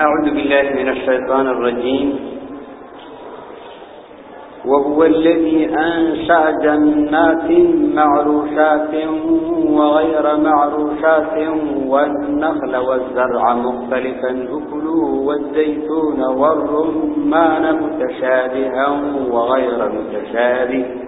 أعوذ بالله من الشيطان الرجيم. وهو الذي أنشأ جنات معروشات وغير معروشات والنخل والزرع مختلفا أكله والزيتون والرمان متشابها وغير متشابه.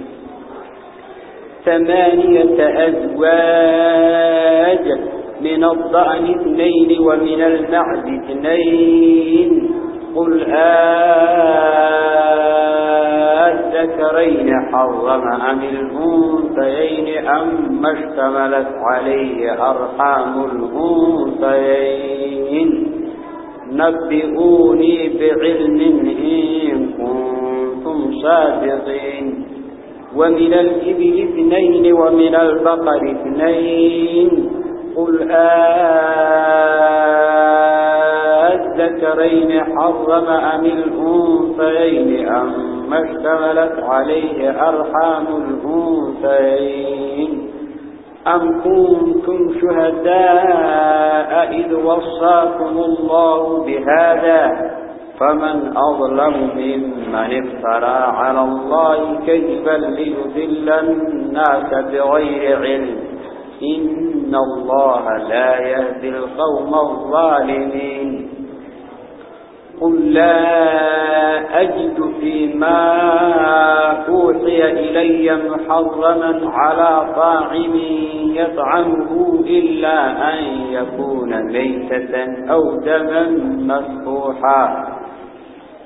ثمانية أزواج من الضأن اثنين ومن المعز اثنين. قل الذكرين حرم أم الأنثيين أم اشتملت عليه أرحام الأنثيين؟ نبئوني بعلم إن كنتم صادقين. ومن الإبل اثنين ومن البقر اثنين. قل الذكرين حرم أم الأنثيين أم اشتملت عليه أرحام الأنثيين. أم كنتم شهداء إذ وصاكم الله بهذا؟ فمن أظلم ممن افترى على الله كذبا ليذل الناس بغير علم. إن الله لا يهدي القوم الظالمين. قل لا أجد فيما أوحي إلي محرما على طاعم يطعمه إلا أن يكون ميتة أو دما مسفوحا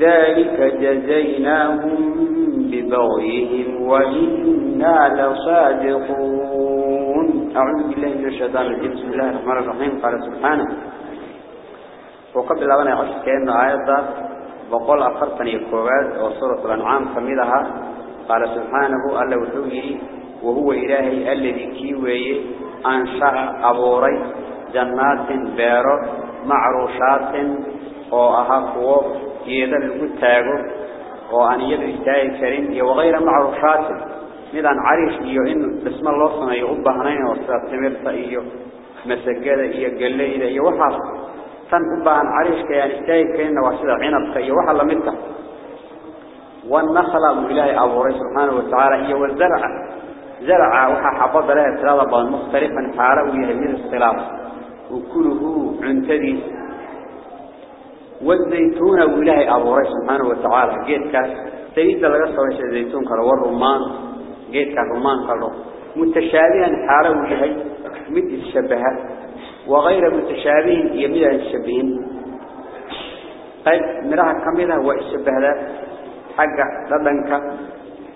ذلك جزيناهم ببغيهم وإنا لصادقون. أعوذ بالله من الشيطان الرجيم. بسم الله الرحمن الرحيم. قال سبحانه. وقبل أن يعشق كأن آيات بقول أفرطني الكوبات وصورة الأنعام كمدها قال سبحانه ألا وحوه وهو إلهي الذي كيوي أنشأ أبوري جنات بيرو معروشات يدا الكتاغو وأن يدو إستاهي كريم وغير معروشات ميدان عريش إيو إن بسم الله صنع يغب هنين وصلات تمرت إيو مسجد إيو قليل إيو وحاس. تن أبهن عريش كيان إستاهي كريم وصلات عنب إيو وحال مدة والنخل من إلهي أبوري سبحانه وتعالى إيو والزرع. زرع وحا حفظ لها ثلاثة مختلفا حاله يهمين الصلاف وكله عنتدي. والزيتون وإلهي أبوري سبحانه وتعالى. جيد كاس سيد لغا سوى الزيتون كلا والرمان جيد كاس رمان كلا متشابها حاله يهي مد الشبهة وغير متشابه يمد الشبهين. طيب مراها كميلة والشبهة حق لدنك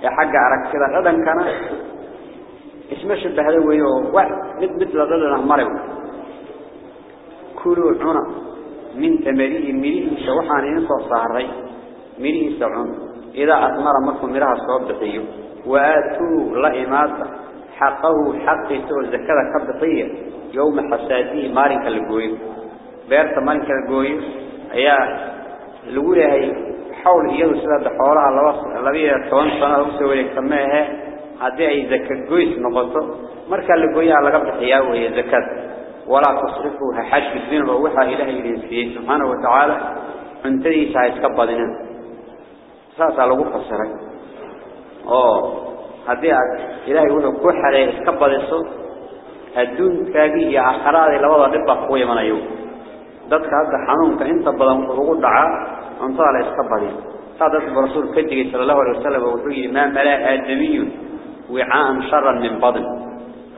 حق عرق كذا لدنكنا اسمه شبه هذا ويو. واحد مثل ضلنا مريو. كلوا عنا. من تمريه مريه سوحان ينصر صهري مريه سعون إذا أثمر مكم مرها صوب بطيه وآتوا لإمات حقه حق سوى الزكاة كبطية يوم حساديه مارك الجوي بيرت مارك الجوي هي الأولى هي حول يدو سلاد حولها لبيه كون سنة وسوي كمها هذه زكاة جويس نقطة. اللي جويها على قبل حياة وهي زكاة. ولا تصرفوها. حاج كثيرا ووحى إلهي لنسيه سبحانه وتعالى. انت انتهي سايس كبادنا ساسا لقفة السراء أوه. هديك إلهي يقول لك كوحة ليه كبادة السراء هدون كابيه يا أخراضي لوضع ربا خوية من أيوه. ذاتك هذا حنونك انت بضم فرغو الدعاء انتهى ليس كبادين ساسا برسول كده صلى الله عليه وسلم وقلت ما ملاء آدمي وعاء شرا من بضن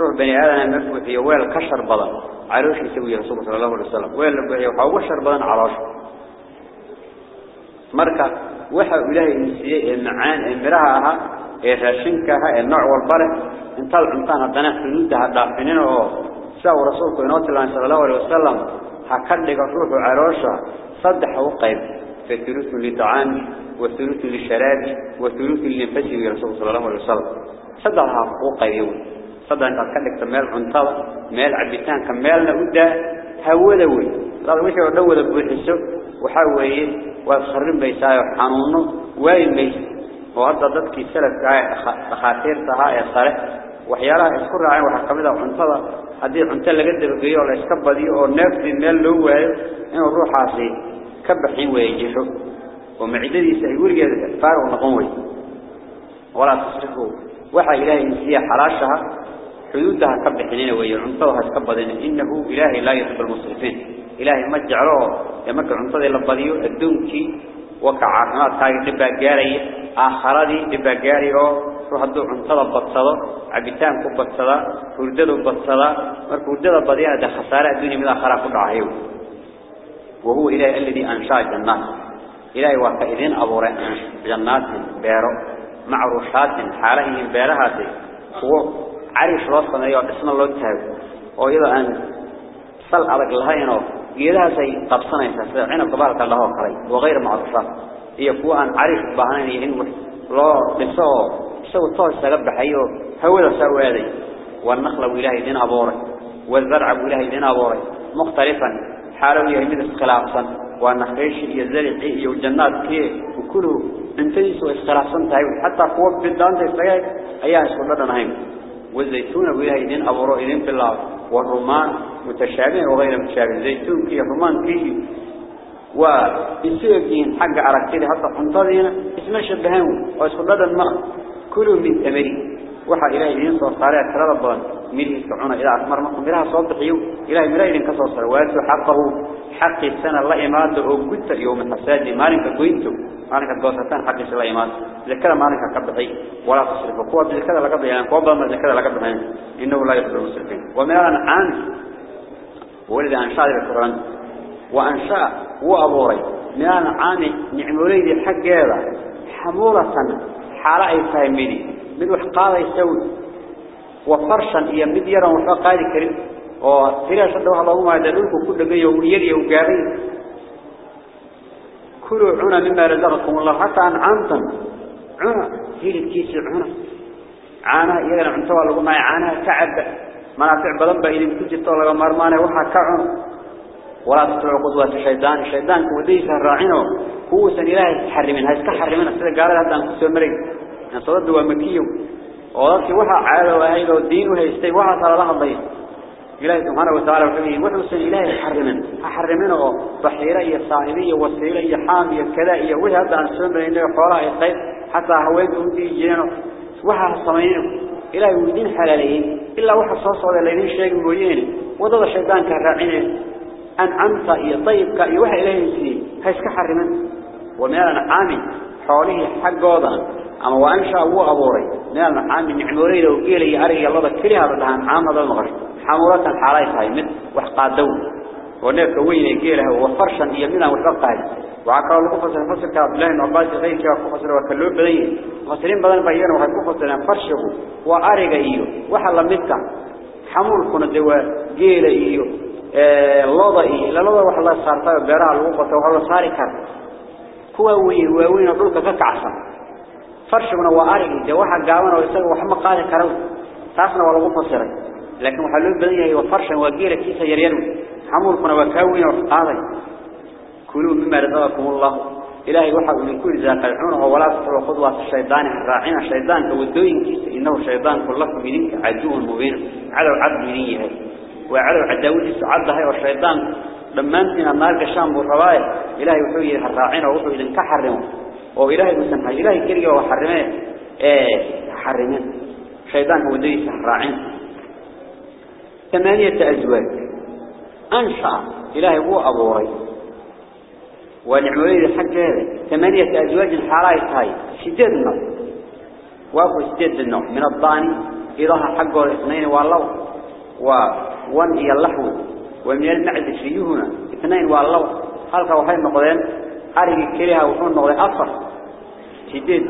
روح بني آدم مفوثي ويل كشر بضن عروش يسوي رسول الله صلى الله عليه وسلم. وين لما يوحى وشر بان عراش مركا وحى إله النسيء المعان المرهاها إرشنكها النوع والبره إن طلق إنسان هدنا في الندى هدافنين وساو رسول قنوات الله صلى الله عليه وسلم. هكذا قصوه عراشا صدح وقيم في ثلث لدعان وثلث للشراب وثلث للنفسي رسول الله صلى الله عليه وسلم. صدح وقيم صدق أنك كلك تمال عن طاو مال عبيتان كمالنا وده هولا وين طال وش هولا بيحسه وحوي وخرب بيساعي حنونه وين بي وعذبت كي سلك عي خاطير تها يصرح وحيارا يسكر عين وحكمته عن طاو هذه عن تلا جد بقي ولا يسكب ذي أو نفس المال له وين. الروح عصي كبحي ويجيحه. ومعدد يسيقول جذب فارغ نقوم ولا تصرفه وحا إلهي نسيح حراشها. حدودها كب حنين وينتظرها كب ذن إنه إله لا يحب المصرفين. إله ما جعله لما كنت ذي البضيع الدمك وكعنا تاج البجاري آخرذي البجاري أو رحده انتظر بتصلا عبتان كوب بتصلا فرده بتصلا مركوده البضيع ده خسارة دوني من آخر كل عهيو وهو إله الذي أنشأ الجنات. إله وفائدين أبو رأي جنات بيرو. معروشات حارهم بيرهاته هو عريش راسنا يو اسم الله تهو وإذا أن صل على الهينو إذا سي قبصنا يساسر عنا قبارك الله وقري وغير هي كوا أن عريش بهانين يهن لا بسوه سوى طاس سلب حيو هو سوى هذا والنخل وإلهي دين أبوري والزرع وإلهي دين أبوري مختلفا. حالو يهمد اسخلافا والنخيش يزرع يوجنات كي. وكله انتيس واسخلافا تايو حتى قوة بالدان تستيق أيها اسخلافا نهيم. والزيتون وإلهي دين أبوري دين بالله والرمان متشابه وغير متشابه. زيتون كي الرمان كي. وإسيقين حق عركتي حتى حنطذينا اسمه شبهان واسخلافا الماء كلوا من ثمري وحا إلهي إذن صاري أكرار الضوان مره سعونا إلى أكمر مقم مرها صوت حيو مرها إذن كسر صلوات حقه. حق السنة الله إماد وقلت يوم الحساد مالك قوينته مالك الدوستان حق الله إماد ذكر مالك كبحي ولا تصرف قوة ذكر لك بيان قوة ما لك بيان إنه لا يفعل المسرفين ومن الأنعام ولد أنشاء القرآن. وأنشاء هو أبوري من الأنعام نعمولي حق هذا. حمولة حالة أي فهميني mid wax وفرشاً إيا مدياراً وحوى قائد كريم وفرع شده الله ما يدلونكو كل من يومير يوقعين كلوا عنا مما رزقكم الله حتى عن عمتاً عنا هيل الكيس عنا عنا يدنا عمتوى الله ما يعانا تعب ما نفعب لبا إلي مكتب طالب مرمانا وحا كعنا ولا تطلع قدوة الشيطان الشيطان كوديسا راعينو كوسا إلهي تحرمين هاي تحرمين أستاذ قارل هذا أنكسو مريك نصدد وذلك وحا عادة وهيدا والدين وهيستي وحا صلى الله عليه إلهي سبحانه وتعالى وحبه وحسن إلهي حرمن حرمنه بحيرية صاحبية وسيلية حامية كذائية وهي هذا عن سنة إنه حوراء الخير حتى هويتهم دي جينه وحا صمينه إلهي ودين حلالين إلا وحا صوصة لدين شيء مويين وضد الشيطان كالراعين أن أنت إيا طيبك إيا وحا إلهي سيه هيسك حرمن ومن العامي حوله حق وضعا أما وأنشأ هو أبوري نال عام نعموري لو قيل يأري الله كلها بدهان عام هذا المغرب. حمولة حالات هاي من وحقا ونالك وين قيلها وفرشا يمنا وحقا وعكا الله قفصر فصل كعبد الله نعباس غير كعب قفصر وكلوب بدين مصرين بدن بيانا وحق قفصر فرشه وأريق إيو. وحلا مدكا حمول كنا دوا قيل إيو. لوضا إيو. لوضا وحلا صارتا بيرها الوقت وحلا صاري كان هو وين وين وحلك كعصا فرشنا وارجي جوها قاونا ويسوي وحما قال كرو تاسنا ولا مفسر لكن وحلو بدنيه وفرشا وجيرة كيس يريرو حمولكنا وكاوين وقاضي. كلوا مما رزقكم الله. إلهي وحق من كل ذاك العونه ولا تطلعوا خطوة الشيطان. الراعين الشيطان كودوين كيس إنه الشيطان كلكم منك عدو مبين. على عد منية. وعلى عداوة السعادة هاي والشيطان. لما أنتنا النار كشام والرواية إلهي وحوي الراعين وحوي إذن كحرمه oo ilaahay musan hay ilaahay kaliya waa xarimeen ee xarimeen shaydaanka wadaysa raacin ثمانية أزواج. أنشأ. إلهي هو أبوري ونعمله الحق هذا. ثمانية أزواج حراية هاي. شديد النوع وأبو من الضاني. إضاها حقه الاثنين والله. وون إيا اللحو. ومن المعد فيهنا اثنين والله. halka waxay noqdeen ariga kaliya wuxuu noqday afar sideed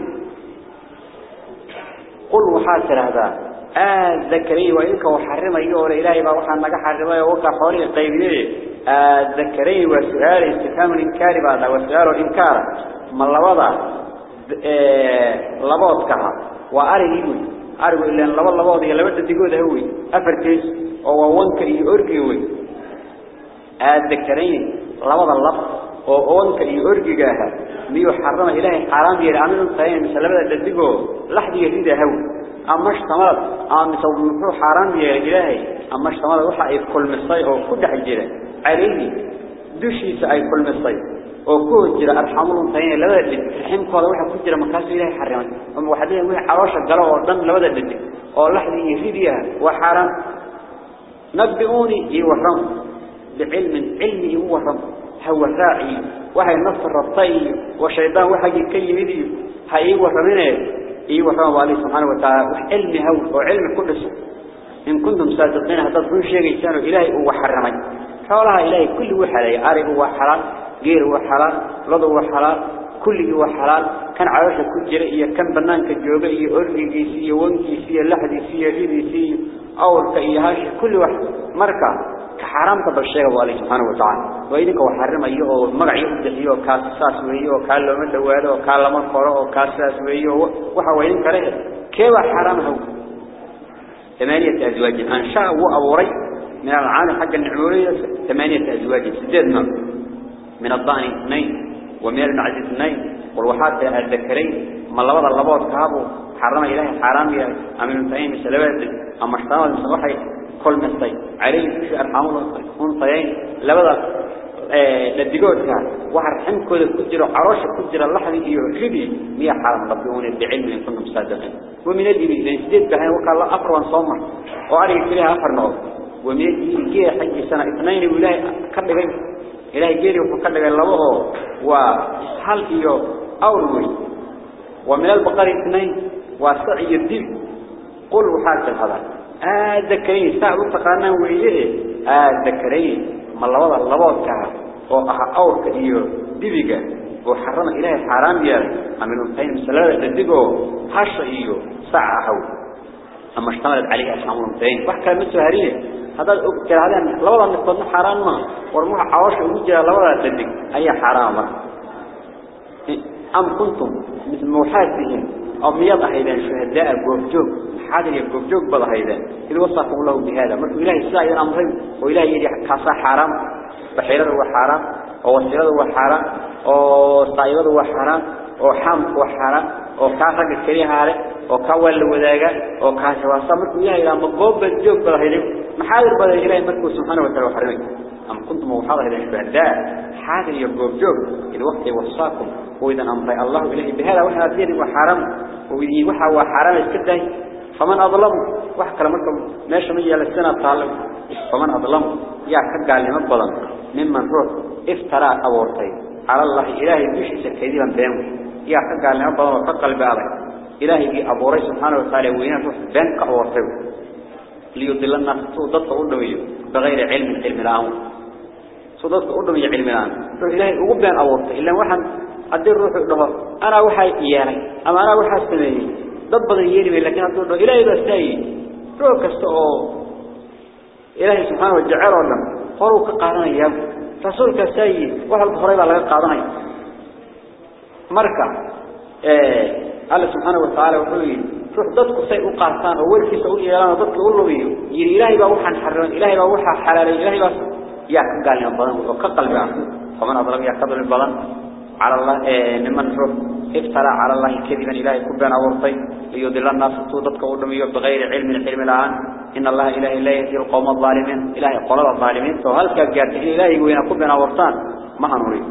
qul waxa tirahdaa aad zakariya waa inka waxarimayo oo ilaahay baa waxa naga xarimay oo ka xoolihi qaybiyay aad zakariya waa su'aal istifhaam inkari baa waa su'aal inkara ma labada ee laboodka waa arigii arigu ilaan laba labood iyo laba dadigooda hawi afartiis oo oonka iyo orgiga ah miyo xarama ilaahay xaraam yeelay aanu tahay misalada dadigo laxdiga rida haw ama shtamad ama sawmuxu xaraam yeelay ilaahay ama shtamad waxa ay kulmisay oo ku dhex jira calayhi dushiisa ay kulmisay oo ku jira arxamul tahay labada dhig ximkooda waxa ku jira markaas ilaahay xarimay ama waxa leeyahay wixii caloosha galo oo dhan labada dhig oo laxdiga ridiya waa xaraam nabbiuni iyo waram بعلم هو رب هو الراعي وهي نصر الربطي وشيطان وحي كي مدي هاي ورمنا اي ورم الله سبحانه وتعالى علمي هو وعلم كل شيء. إن كنتم صادقين هذا كل شيء كانوا إلهي هو حرمي. حولها إلهي كل وحلا عارف هو حلال غير هو حلال رضا هو حلال كل هو حلال. كان عايش كل جرئي كان بنان كجوبة إيه أرجي سي وانجي سي لحدي سي ريدي سي أول كإيهاش كل واحد مركز. كحرام تبشير الله سبحانه وتعالى وإذنك وحرم أيه ومرعي أبدحيه وكاساس ويه وكال لما دواله وكال لما قرأ وكاساس ويه وحوين كره كيف حرامه ثمانية أزواج أنشاء وأبوري من العالم حق النعمورية ثمانية أزواج سددنا من الضأن اثنين ومن المعز اثنين والوحاد الذكرين ما لبض اللبض كهابه حرم إلهي حرام يا أمين الفهيم السلوات أما اشتغل المسوحي كل مستي عليه في أرحامه طيين لبدا لدقوتها وحرحم كل كجرة عروش كجرة اللحظة يعجبي مية حرام ربيون بعلم إن كنتم صادقين ومن الدين لأن سديد بهاي وقال الله أفر وانصومر وأري فيها أفر نوض ومن الدين جيه حج سنة اثنين وإلهي كدغين إلهي جيري وكدغين لبه وإسحال إيو أولوي ومن البقر اثنين وسعي الدين قل وحاجة هذا ذكرين ساعة تقانا وإيه آد ذكرين ما لبضا اللبض كها وأها أورك إيو دبقة وحرم إلهي حرام يالي أمن أمتين مسلالة تدقو هاش إيو ساعة هو أما اشتملت عليه أسلام أمتين وحكا مثل هريه هذا هذا لبضا نقضنا حرام ما. ورموها عواش ومجة لبضا تدق أي حرام. أم كنتم مثل موحاتهم. أو ميض هيدان شهداء جوجوج حاضر جوجوج بض هيدان إذا وصفوا له بهذا مرت إلهي السائر أمرهم وإلهي يدي كاسا حرام بحيرة هو حرام ووسيلة هو حرام وصائبة هو حرام وحام هو حرام وكاسا كريه هذا وكوال الوداجة وكاسا وصا مرت إلهي لما قوب الجوج بض هيدان محاضر بض إلهي مرت سبحانه وتعالى وحرمك أم كنتم موحاضر هيدان شهداء حاضر جوجوج الوقت وصاكم وإذا أمضي الله إليه بهذا وحنا دين وحرام وإذا وحا وحرام اسكده فمن أظلم وحكى لمكم ماشي مية للسنة طالب فمن أظلم يا كقال لمن بضم ممن روح افترى أورتي. على الله إلهي بيشي سكيديا بينه يا كقال لمن بضم وفقل بأذك إلهي بي أبوري سبحانه وتعالى وين روح بينك أورتي. ليضل الناس ضدك أولويه بغير علم علم العون صدقت أولويه علم العون إلهي أقبل أورتي. إلا وحن haddii ruuxu dhaho ana waxa yeelay ama ana waxa sameeyay dad badan yeelay laakiin hadduu dhaho ilaahay baa saayay ruux kasta oo ilaahay subhanahu wa ta'ala dhan horu ka qaadanaya rasuulka saayay waxa horay baa laga qaadanaya marka ee Allah subhanahu wa ta'ala wuxuu yiri ruux dadku say u qaataan oo warkiisa u yeelaan dadku u lubiyo yiri ilaahay baa waxaan xarran ilaahay baa waxa xalaalay ilaahay baa yaa على الله ممن روح افترى على الله كذبا إلهي كبنا ورطي ليضل الناس صودتك ودمي بغير علم العلم الآن. إن الله إلهي لا يهدي القوم الظالمين. إلهي قلب الظالمين. فهل كجارته إلهي وين كبنا ورطان ما هنريد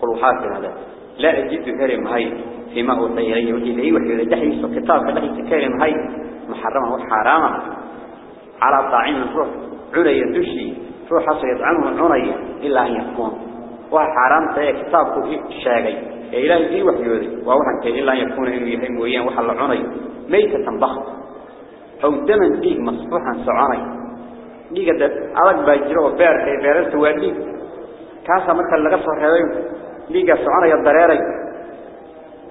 قل حاكم هذا. لا أجد كريم هاي فيما أوحي إليه وحي إليه وحي إليه دحي كتاب دحي كريم هاي محرمة وحرامة. على طاعين الروح علي دشي روح حصيد عنه عني إلا أن يكون. وحرام تأي كتابك الشاقي إلهي إيه وحي إليه ووحن كي إلا يكون إنه يحيم ويان وحل عني ميتة بخط أو دما ديك مصفوحا سعاني ديك أدق باجره وبير كي بيرست واديك كاسا مركا لغا سو خيرين ديغا سوانيا دريري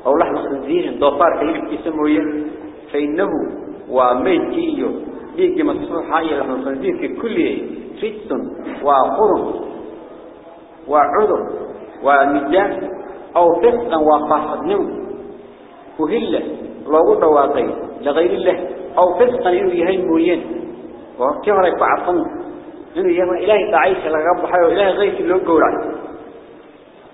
أو لحم خنزير دوفار كيف يسمويه فانه وميتيو ديغا مسفوحا يا لحم خنزير في كل فيت وقرن وعذر ونجاس أو فسقا وفاسدنم وهله لوgu dhawaaqay لغير الله أو فسقا mooyeen. Oo kii hore ku cafan إنه يهوى إلهي تعيش لغب حيو إلهي غيث اللي قورع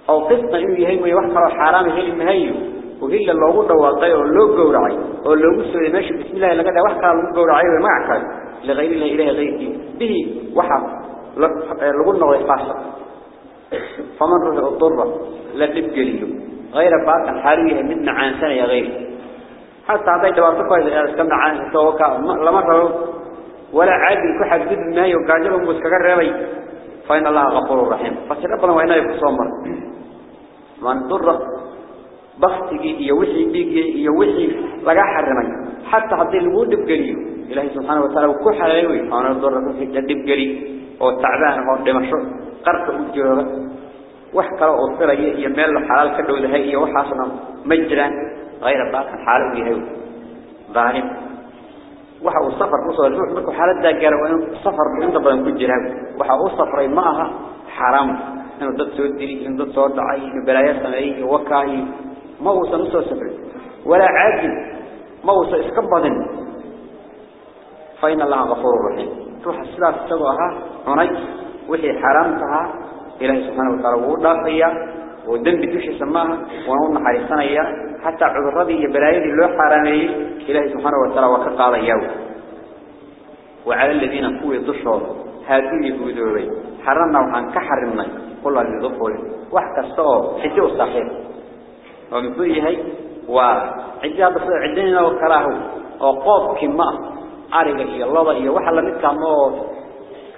أو قسطة إنه يهيم ويوحكر الحرام هي المهيو وهي اللي قد واقعي واللو قورعي واللو قسوي ماشي بسم الله لقد وحكر اللو قورعي ومعك لغير الله إلهي غيثي به وحق لقلنا ويقاسر فمن رجع الضرة لا تبقى غير باقا حاليه من عن سنة يا غير. حتى عطيت واسطة إذا كنا عن سوكا لما رأوا ولا عادي كحد جد ما يقاجلهم مسكر ربي. فإن الله غفور رحيم. فسربنا وإنا يقصمر من ضر بختي يوحي بيجي يوحي لقى حرمي حتى حتى الوود بقليل إلهي سبحانه وتعالى وكح عليه أنا ضر في جد بقليل أو تعبان أو دمشق قرط الجواب وحكر أو فري يميل حلال كده وده هي وحاسنا مجرا غير باقي حاله يهو ظالم waxa uu safar ku soo ruux markuu xaaladda gaaro waa inuu safar inta badan ku jiraa waxa uu safray ma aha xaraam inuu dad soo diri in dad soo dhacay in balaayo sameeyay wakaahi ma uu san soo safray wala caadi ma uu iska badan fa inna allaha ghafurur rahim cunay wixii xaraam tahaa ilaahay subhanahu wa ta'ala wuu dhaafaya ودم بدوش سماها ونقول نحرسنا حتى عذرتي بلايدي لو حرامي إلهي سبحانه وتعالى وكقال يوم وعلى الذين قوي ضشوا هادوا يهودوي حرمنا وحن كحرمنا كل اللي ضفوا وحكى الصواب حجوا الصحيح ومثل هي وعجاب عدنا وكراه وقوب كما أرجع إلى الله إيه وحلا متكامل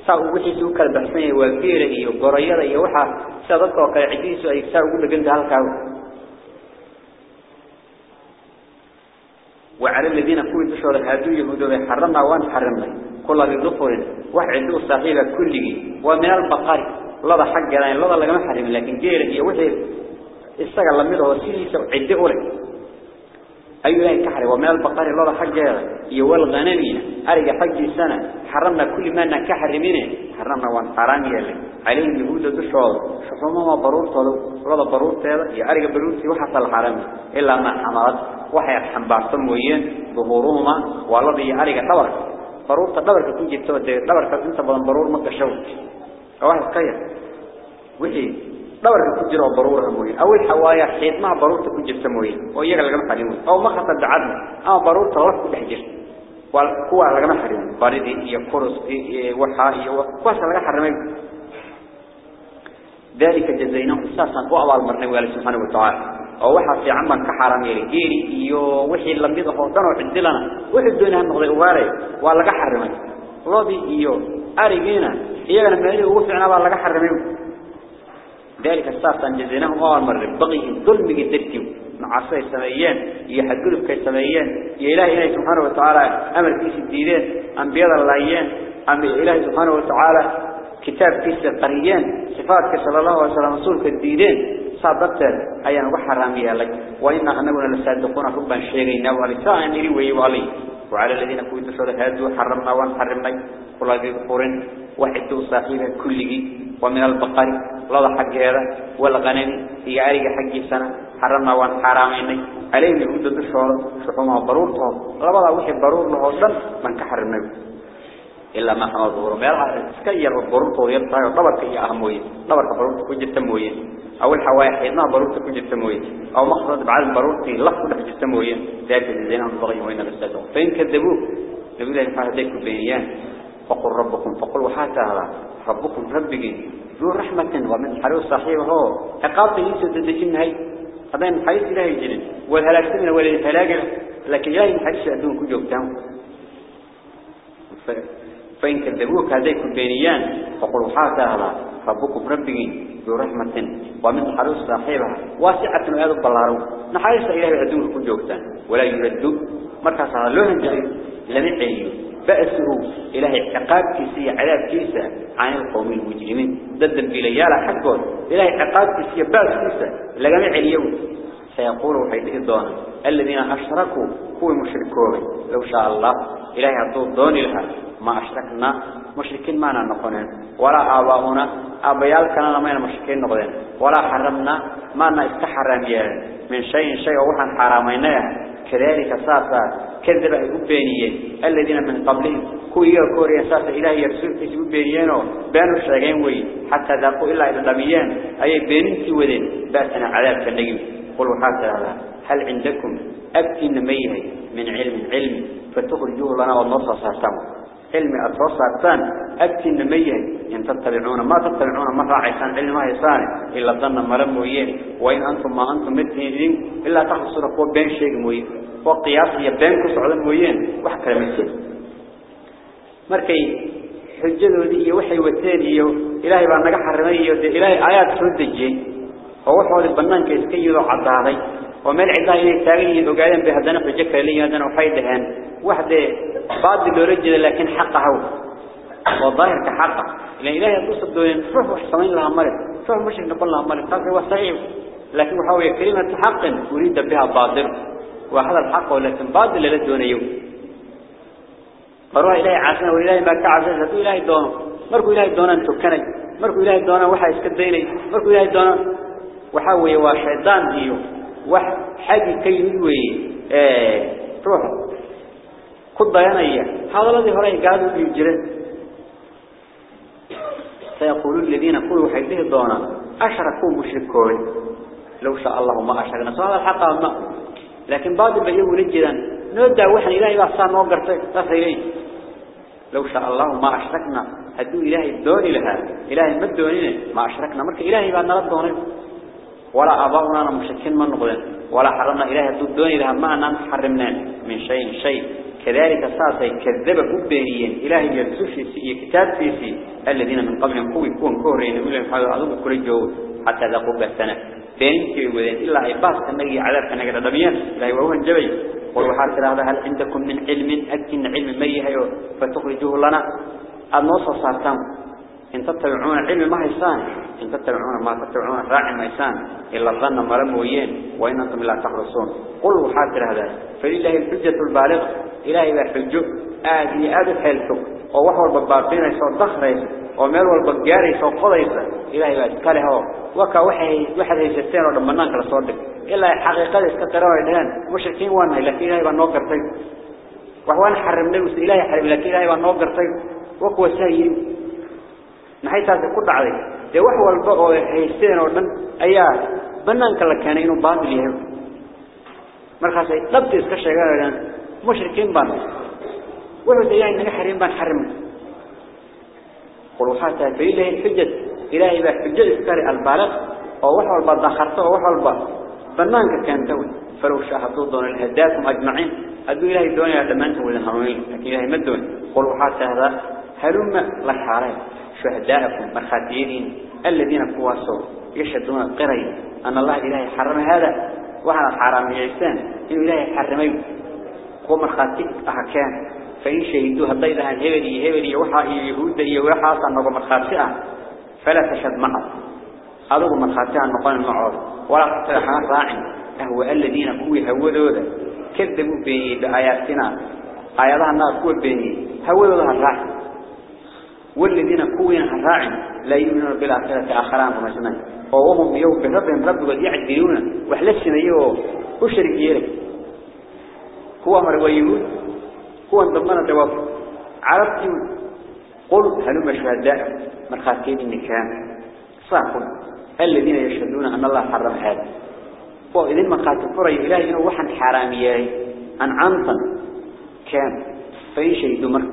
saa wixii soo kala baxsan yahay waa geera iyo gorayada iyo waxa sida dadka kale cidiisu ay saa ugu dhagan tahay halkaa. وعلى الذين كوي دشور هادو يهودو حرمنا وان حرمنا كل ذي ظفر وحدو صاحبه كله ومن البقر لذا حق يعني لذا لما حرم لكن غير هي وحي استغل لمده سيسو عده له أيها كحري ومن البقر الله حجة يوال غنمين أرجع حج السنة. حرمنا كل ما نكحر منه. حرمنا وان حرام يلي. عليه اليهود دشوا شحوما ما برور طلو ولا برور تلا يأرجع برور في وحصل حرام إلا ما حملت. وحي حنبعتم وين ظهورهما. والذي يأرجع طبر. برور تدبر كتير جبتوا دبر كنت بدن برور ما واحد دورك كجرا ضرورة موين أو الحوايا حيث ما ضرورة كجرا موين أو يجعل لك محرمون أو ما خطر دعنا أو ضرورة الله كتحجر والقوة لك محرمون باردي إيا كورس إيا وحا إيا وكواس لك حرمين ذلك جزيناه أساسا وأول مرنة ويالي سبحانه وتعالى. أو وحا في عمان كحرام يريجيري إيو وحي اللي يضغط دانو عدلنا وحي الدنيا النغضي أغاري ولك حرمين رضي إيو. أريجينا. إيا لما يلي وفعنا بالك حرمين ذلك الساسا جزيناهم أول مرة بغيهم ظلم الدرتيو معصي السميين يحدلوا في السميين يا إلهي إلهي سبحانه وتعالى أمر كيس الدينين أنبياء اللهيين أمر إلهي سبحانه وتعالى كتاب كيس القريين صفات صلى الله عليه وسلم رسولك الدينين صادقت أيان وحرامي لك. وإن أننا لصادقون حبا شيرين. ولساء نري ويوالي. وعلى الذين كنت سورة هادوا حرمنا وانحرمنا. كل ذي قرن وحدوا صاحبه كله ومن البقر لذا حق هذا والغنم هي عارق حق سنة. حرمنا وان حرامين عليه يهود الدشور. شحوما ضرورتهم لبدا وحي ضرور له دن من كحرمنا إلا ما حمد ظهور ميلا اسكير ضرورته يبطاي ضبط هي أهموية. ضبط ضرورته كجد تموية أو الحوايا حيثنا ضرورته كجد تموية أو مخرج بعد ضرورته لفظ كجد تموية ذلك الزينة الضغي وإن الأستاذ فإن كذبوه نقول لهم فهديك بينيان فقل ربكم فقل وحاتا هذا ربكم ربكم ذو رحمة ومن حلو صحيح هو. عقابته يسد الدجن هاي هذا حيث إلهي جنين والهلاك سمنا ولا الهلاك لكن إلهي حيث أدون كجوبتهم فإن كذبوك هذيك البينيان فقلوا حاتا هذا ربكم ربي برحمة ومن حرص صاحبها واسعة هذا الضلارو نحايس إلهي أدون كجوبتان ولا يردوا مركز هذا لهم جريد لم يعيه بأسه إلهي عقاب كيسي عذاب كيسة عن القوم المجرمين. ضد بليالة حقه إلهي عقاب كيسي بأس كيسة لقمع اليوم سيقولوا حيث الدون الذين أشركوا هو مشركون. لو شاء الله إلهي عطوه دون لها ما أشركنا مشركين ما نقولين ولا آباؤنا آبيال كان لما مشركين نقولين ولا حرمنا ما نستحرم من شيء شيء وحن حراميناه كذلك ساسا كذب أبينيين الذين من قبلهم كوي كوريا ساسا إلهي يرسل في أبينيينو بانوا الشيئين وي. حتى ذاقوا إلا إذا دميان. أي بينتي وذين بأسنا عذاب كالنجم. قلوا هذا. هل عندكم أبتي نميه من علم؟ علم. فتخرجوه لنا والنص صارتم علم أتوصى أبتان أبتي نميه إن تتبعون ما تتبعون ما راعيسان علم ما يسان. إلا ظن مرم وين وإن أنتم ما أنتم متهدين إلا تحصل قوة بين شيء موين وقياس يبان كوس على المويين وحكر مسجد مركي حجده ذي وحي والثاني إلهي بأن نجح الرمي إلهي آيات سود الجي ووحوا للبنان كيسكيه وعضاري ومال عضاري يتاريه وقالين بهدنا في جكر لي ودنا وحيدهان وحدة بعض الرجل لكن حقه هو والظاهر كحقه لأن إلهي يقول صدوين فرح وحصمين للعمارك فرح مش إن الله عمارك فرح هو صحيح لكن وحاوية كريمة حق أريد بها باطل hada alxaq walakin baadil la doonayo قروا إلهي عاسنا وإلهي ما كعزنا هدو إلهي دونا مركو إلهي دونا تكني مركو إلهي دونا وحا يسكديني مركو إلهي دونا وحاوي وشيطان ديو وح حاجة كيوي آه روح كل ضيانية هذا الذي هرأي قادوا يجري سيقولون الذين قولوا حيثه دونا أشركوا مشركون. لو شاء الله ما أشركنا. سؤال الحق لكن بعض البيئة لجدا نودع وحن إلهي بأحسان نوقرتك تفعيلين لو شاء الله ما أشركنا هدو إلهي الدوني لها. إلهي ما الدونين ما أشركنا. مرك إلهي بأن نردونه ولا أباؤنا مشكين من نقولين ولا حرمنا إلهي هدو الدوني لها. ما أننا حرمنا من شيء شيء. كذلك ساسا كذب أبينيين إلهي يرسوشي سي كتاب فيسي الذين من قبلهم كوي يكون كورين. يقولون حاجة أضوب كل جو حتى ذاقوا بسنة بينتي وذين. إلا إباس النجي عذاب كنجد دميان لا يوهن جبي والوحارة هذا هل عندكم من علم؟ أكن علم ميه فتخرجوه لنا. النص صارتم. إن تتبعون علم ما يسان إن تتبعون ما تتبعون راعي ما يسان إلا الظن مرمويين وإن أنتم لا تخرصون قل وحارة هذا فلله الحجة البالغة. إلهي بحجة. آدي آدي حيلتك. ووحور ببابين يسوى ضخرين وميل والبقاري يسوى قضيسة إلهي بأسكاله وكا وحي واحد يستين ولما نانك لصدق إلا حقيقة استقرار الآن مشركين وأنا لكن إلهي بان نوقر طيب وحوان حرم نفس إلهي حرم لكن إلهي بان نوقر طيب وكو سايين نحيث هذا كل عليك دي وحوى البقوة يستين ولن أيها بنانك لكان إنه باطل يهم مرخصي لبت إسكشة قال مشركين بان وحوى إلهي نجا حرم بان حرم قلوا حتى فإلهي الحجة إلهي بحجة إسكاري البالغ. ووحوى البا دخرته ووحوى البا بنانك كان توي فلو شاهدوا دون الهداكم أجمعين أدو إلهي دوني أدمانتم وإذن هنوين لكن إلهي مدون قلوا حتى هذا هلما لك عليه شهداءكم مرخاتيين الذين كواسوا يشهدون قري. أن الله إلهي حرم هذا. وحنا حرام يعيسان إن إلهي حرمي. قوم مرخاتيك أحكام. فإن شهدوا هضيدها هبري هبري وحا يهودي وحا صنعوا مرخاتئة فلا تشهد معه أدوه مرخاتئة النقان المعور ولا تتحان راعي هو الذين هو هودودا. كذبوا به بآياتنا. آياتها الناس كوي به هودودا الراعي والذين كوين الراعي لا يؤمنون بالآخرة آخران كما سنين وهم يوم بربهم رب قد يعدلون. وحلسنا يوم. أشرك يلك هو أمر ويهود. هو انضمنا دواب عربتي قل هلما شهداء مرخاتين النكام صاحب الذين يشهدون أن الله حرم هذا. وإذن ما قاتل فري إلهي وحن حرامياه أن عنطا كان فإن شهدوا مر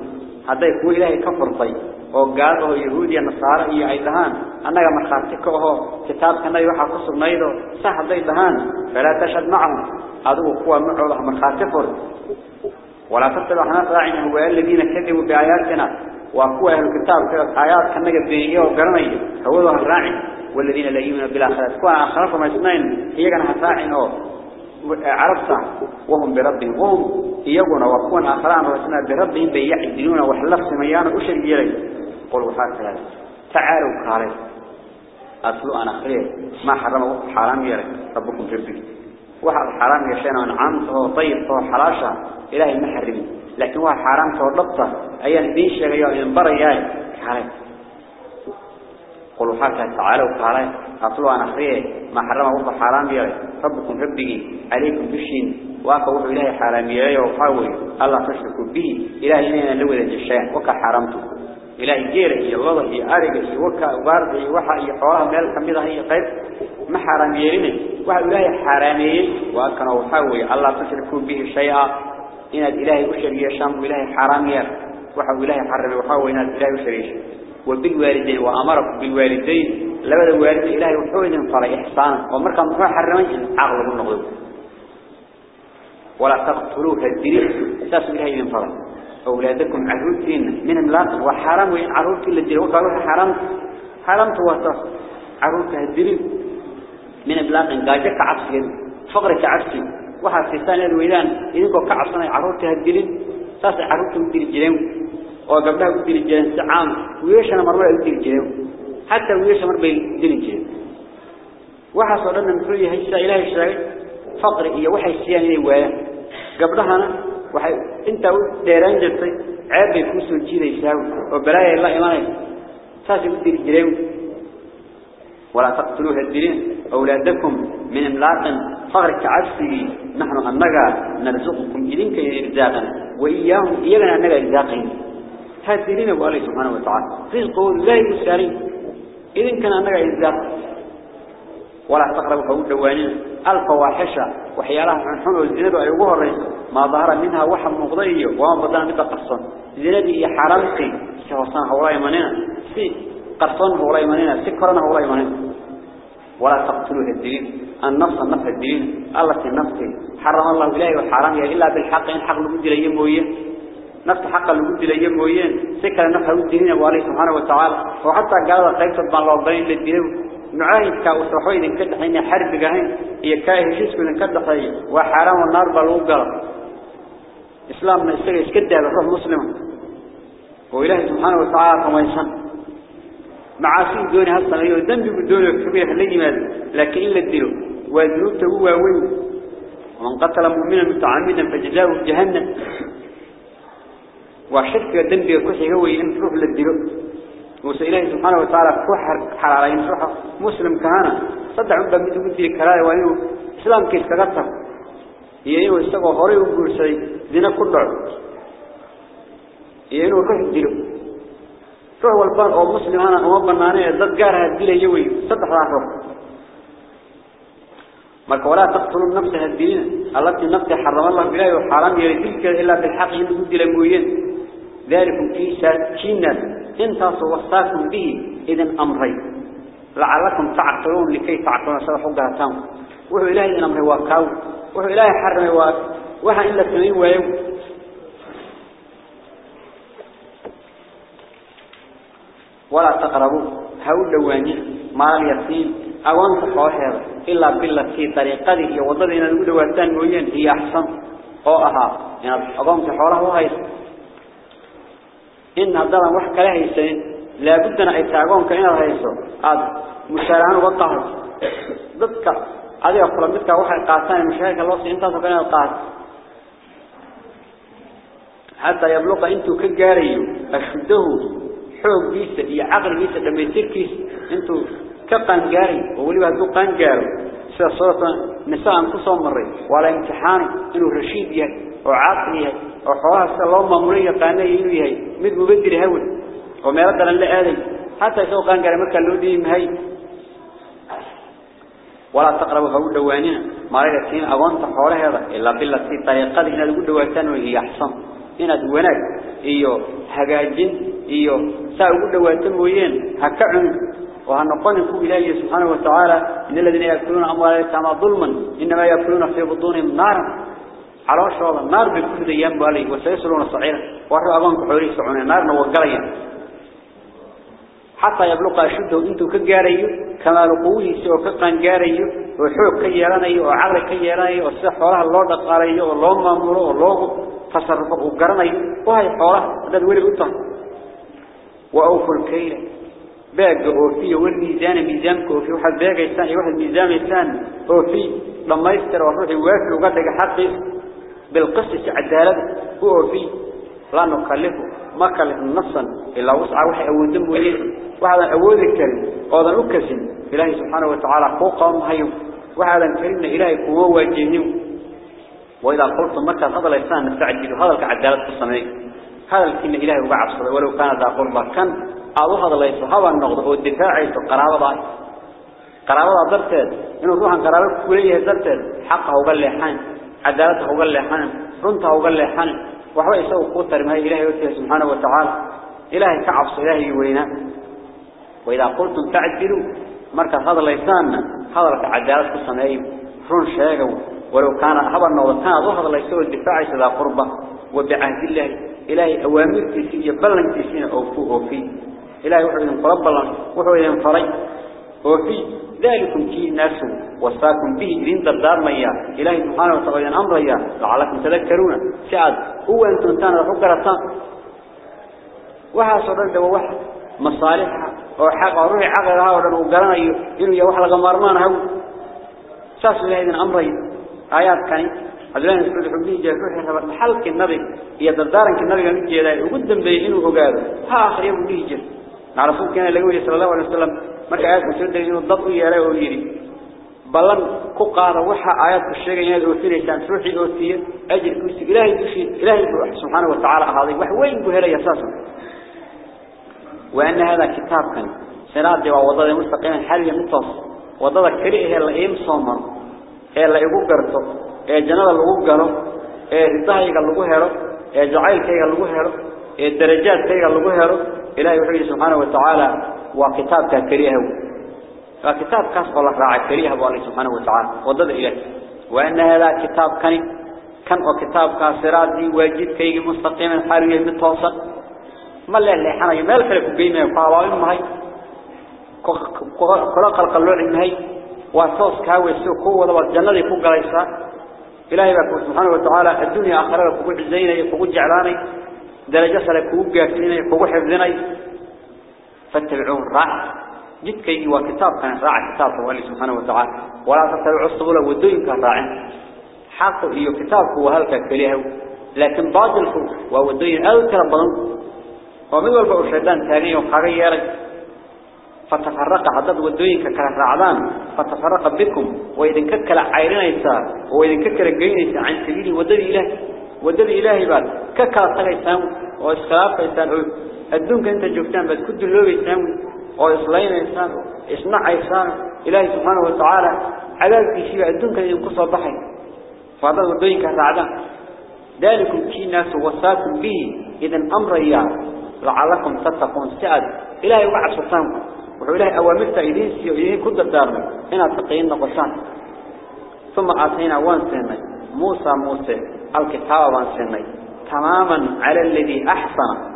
هذا يقول إلهي كفر طيب. وقال له يهودي النصارى إيا أيضهان أنك مرخاتكه كتاب كان يوحى قصر نيضه صح ضيضهان فلا تشهد معهم. هذا هو معه. مرخاتكه ولا تتبع حنات راعين هو الذين كذبوا بآياتنا وقوة أهل الكتاب كذلك آيات كان نجد بينيه وقرنيه هو ذا الراعي والذين لا يؤمنون بالآخرة. كوا آخرهم اثنين. هي كان هفاعين أو عرفت. وهم بربهم. وهم يقولون وكون آخران رسنا بربهم بيعدلون وحلف سميان أشر إليه قلوا هكذا تعالوا قالوا أصلوا أنا خير. ما حرم حرام يلي ربكم في واحد حرام يشان عن عمته طيب حلاشة إلهي ما حرمه لكن هو حرام تورطه أيان دين شغيا ينبر إياه قالوا قلوا هكذا تعالوا قالوا أصلوا أنا خير ما حرم وضع حرام يلي ربكم ربك عليكم بشين واقع إلهي حرام يلي وحاول الله تشركوا به. إلهي إننا لوذا الجشان وكا حرمته إلهي جيره هي الله هي أرقه هي وكا وبارد هي وحا ميل كميدة هي قيب ما حرام يلي وحا إلهي حرامي وأكنا وحاول الله تشركوا به شيئا. إن الإلهي أشر يشام وإلهي حرام يلي وحا إلهي حرمي وحاول إن الإلهي أشر يشام وبالوالدين. وأمركم بالوالدين. لبدا والد إلهي وحوين فرى إحسانا ومركا محوى حرمين إن عقل من نغضب ولا تقتلوه الدريس أساس إلهي من فرى أولادكم عروتين من املاق وحرام وإن عروت إلا الدريس وقالوا حرام. حرام تواتف عروت الدريس من املاق قاجك عبسي فقرك عبسي وحا سيستان الويدان إذنكو كعبسنا عروت الدريس أساس عروت الدريس جريم. وقبلها ودي الجيران سعام. ويشنا مرة ودي الجيران حتى ويش مرة ودي الجيران وحصل لنا مثل هيسا إلهي الشيء فقر إيا وحي السيان إليه وياه قبلها أنا وحي أنت ديران جلسي عيب يكون سوجيدا يساوي وبلايا الله إيماني. ساسي ودي الجيران ولا تقتلوها الدين أولادكم من إملاق فقر كعسي نحن أنك نرزقكم إذنك إرزاقنا وإياهم إيانا أنك إرزاقهم هاتلين أبو الله سبحانه وتعالى. رزقه لا يسارين إذن كان أنك إذا ولا تقربوا فهو دوانين الفواحشة وحيالها عن حمل الزنب أيوه الرئيس ما ظهر منها وحم مغضية وما بدأنا مثل قرصان. زندي حرامتي سيوصان هولاي مننا سي قرصان هولاي مننا سكرنا هولاي مننا ولا تقتلوا الدين. النفس النفس الدين. الله النفس حرم الله إلهي وحرام إلا بالحق إن حق المجرى يمويه نفس حق الوجود لي مويين سكر نفس الدين أبو عليه سبحانه وتعالى. وحتى قال قيس بن الله بين للدين. نعايد كأسرحوا إذن كده حين حرب جهين هي كاه هشيس كذا كده حي وحرام النار بلوجر إسلامنا يستجيب كده بروح مسلم وإله سبحانه وتعالى كما يسمى معاصي دون هالسنة يذنب بدون كبير اللي ماذا لكن إلا الدين. والذنوب هو وين ومن قتل مؤمنا متعمدا فجزاؤه جهنم. وشرك الدنبي كحي هو إن تروح للدلو موسى سبحانه وتعالى كحر حرارين سوحة مسلم كهانا صدع عبا ميتو قدي كلاي وإنه إسلام كيف كغطر هي إنه استقوى هوري وقول سي دينا كله إنه روح الدلو روح والبان أو مسلم أنا أو بنانية ضد قارها الدلو يوي wala taqtulu nafsa hadina allati nafsi harama Allah bilahi wa haram yadilka illa bil haqq inuu dila mooyeen ذلكم كيسا كينا. انت وصاكم به. إذن أمري لعلكم تعقلون لكي تعقلون سوى حقها تام. وهو إلهي إذن أمري واكاو وهو إلهي حرمي واك وها إلا السمين ويو ولا تقربوا. هؤلاء واني ما يصير أوان صحوحه إلا بالتي طريقة وضعنا الأولى والثانية هي أحسن. أو أها. يعني أضام صحوره وغير إن هذا وحك له يسين لابد أن أتعقون كأن الله يسو هذا مشارعان وطهر ضدك. هذه أخرى ضدك. وحي القاسان المشارك الوصي انت سكان القاس حتى يبلغ أنتو كالقاري أشده. حوق جيسة هي عقل جيسة لما يتركيس انتو كقان قاري وولي بها دوقان قاري سيصورة نساء انقصة مري ولا امتحان انو رشيد يهي وعاقل يهي وحواها سلامة مرية قانية انو يهي مد مبدر هول وما يردنا لآذي حتى يسوقان قاري ملكا اللو ديهم هاي ولا تقرب فهو دوانين ما سين اوان تحوره هذا إلا بالله سي طريقات هنا دوانتان وهي احسن inaad ugu dhawaataan oo hiya ahsan inaad wanaag iyo hagaajin iyo saa ugu dhawaato mooyeen ha ka cun وها نقول إلهي سبحانه وتعالى إن الذين يأكلون أموال اليتامى ظلما إنما يأكلون في بطونهم نارا على وشرب النار بكل أيام بالي وسيصلون صعيرا. وحروا أبانك حوري سعون النار وقريا حتى يبلغ أشده أنتم كجاري كما لقوه سوى كقان جاري وحوق كيراني وعقل كيراني وراها الله دقاري والله مأموره والله تصرفه وقرني وهي حوره هذا الولي قلتهم وأوفوا الكيل باق أوفي والميزان ميزان كوفي واحد باق يسان واحد ميزان يسان أوفي لما يستر وروح يوافي وقتك حقي بالقصص عدالة أوفي لا نكلفه ما كلف نصا إلا وسع وحي أود مويه وهذا أود الكريم وهذا أكسن إلهي سبحانه وتعالى فوقهم هيو وهذا الكريم إلهي قوة وجهنم وإذا قلتم مكة هذا الإنسان نستعجل هذا كعدالة الصمي هذا الكلمة إلهي وقع بصده ولو كان ذا قربة. كان أو هذا ليس هذا النقض هو الدفاع قرابة قرابة درتد إنه روحا قرابة كلية درتد حقه وقال لحان عدالته وقال لحان رنته وقال لحان وهو يسوي قوتر ما إلهي وتعالى سبحانه وتعالى. إلهي كعبص إلهي وينا وإذا قلتم تعدلوا مركز هذا الليسان هذا لك عدالة الصنائي رن شاقوا ولو كان هذا النقض كان هذا ليس الدفاع إذا قربة وبعهد الله. إلهي أوامر تسيء بلن تسيء أوفو أوفي إلهي وحو إذن قرب الله وحو إذن فري وفي ذلكم كي الناس وصاكم به إذن دردار ميا إلهي سبحانه وتعالى أمر يا لعلكم تذكرون. سعد هو أنتم تانا حقرتان وها صدر دوا واحد مصالحها. وحق روحي عقلها ودن وقرنا إنه يوحى لغمارمان هو. ساس الله إذن أمر آيات كاني أدرين يسكت حبيه جاكو حيث أبقى حلق النبي. يدردارن كالنبي قمت جيداي. وقدم بيهنه وقاده. ها آخر يوم بيه جل نعرفوه كان لقوه صلى الله عليه وسلم. مالك آيات مسلم دقينه الضبط يالي وغيري بلن كقار وحا آيات الشيخ ينادي وثير إسان سوحي وثير أجل كوستي إلهي بخير إلهي بروح. سبحانه وتعالى هذا وحي وين بهلا يساسه وأن هذا كتاب كان سنادي ووضع مستقيم حالي مطف وضع كريئه لإيم صومر ee la igu garto ee jannada lagu galo ee ridayga lagu helo ee jacaylkayga lagu helo ee darajaadkayga lagu helo ilaahay wuxuu subhanahu wa ta'ala وكتابك كريه وكتاب كاس الله راعي كريه الله سبحانه وتعالى وضد إله وأن هذا كتاب كان كان وكتاب كاسراتي واجد كي مستقيما حاليا بالتوصل ما الله اللي حنا يمال كلك بينه فاوائم هاي كل قلق اللون هاي وصوص كاوي سو قوة والجنة يكون قريسا إلهي بكم سبحانه وتعالى الدنيا آخرة يكون زينة يكون جعلاني درجة سلك يكون قاكلين يكون حفظني فاتبعوه راح جدك يوا كتاب كان راع كتاب الله سبحانه وتعالى ولا تتبعوا السبل والدين كان راعي حق إيو كتاب هو هلك كليه لكن باطله وهو الدين أذكر بضن ومن والبع الشيطان ثاني وحاجة يرى فتفرق عدد والدين ككلا رعدان فتفرق بكم. وإذن ككل عيرين يسار وإذن ككل جين يسار. عن سبيله ودل إله ودل إلهي بعد. ككل تغيسان وإسخلاف يسار الدنك أنت جفتان بس كد اللوب يساوي أو إصلاين إنسان إصنع إنسان إلهي سبحانه وتعالى. عذاب في شيء الدنك ينقص الضحي فهذا الدين كهذا ذلك كي الناس وصاكم به. إذا أمر إياه. لعلكم تتقون. سعد إلهي وقع سلطانكم وحو إلهي أوامرت إذين سيئين كد الدارنا هنا تقيين نقصان ثم آتينا وان سنة موسى موسى الكتاب وان سنة تماما على الذي أحسن.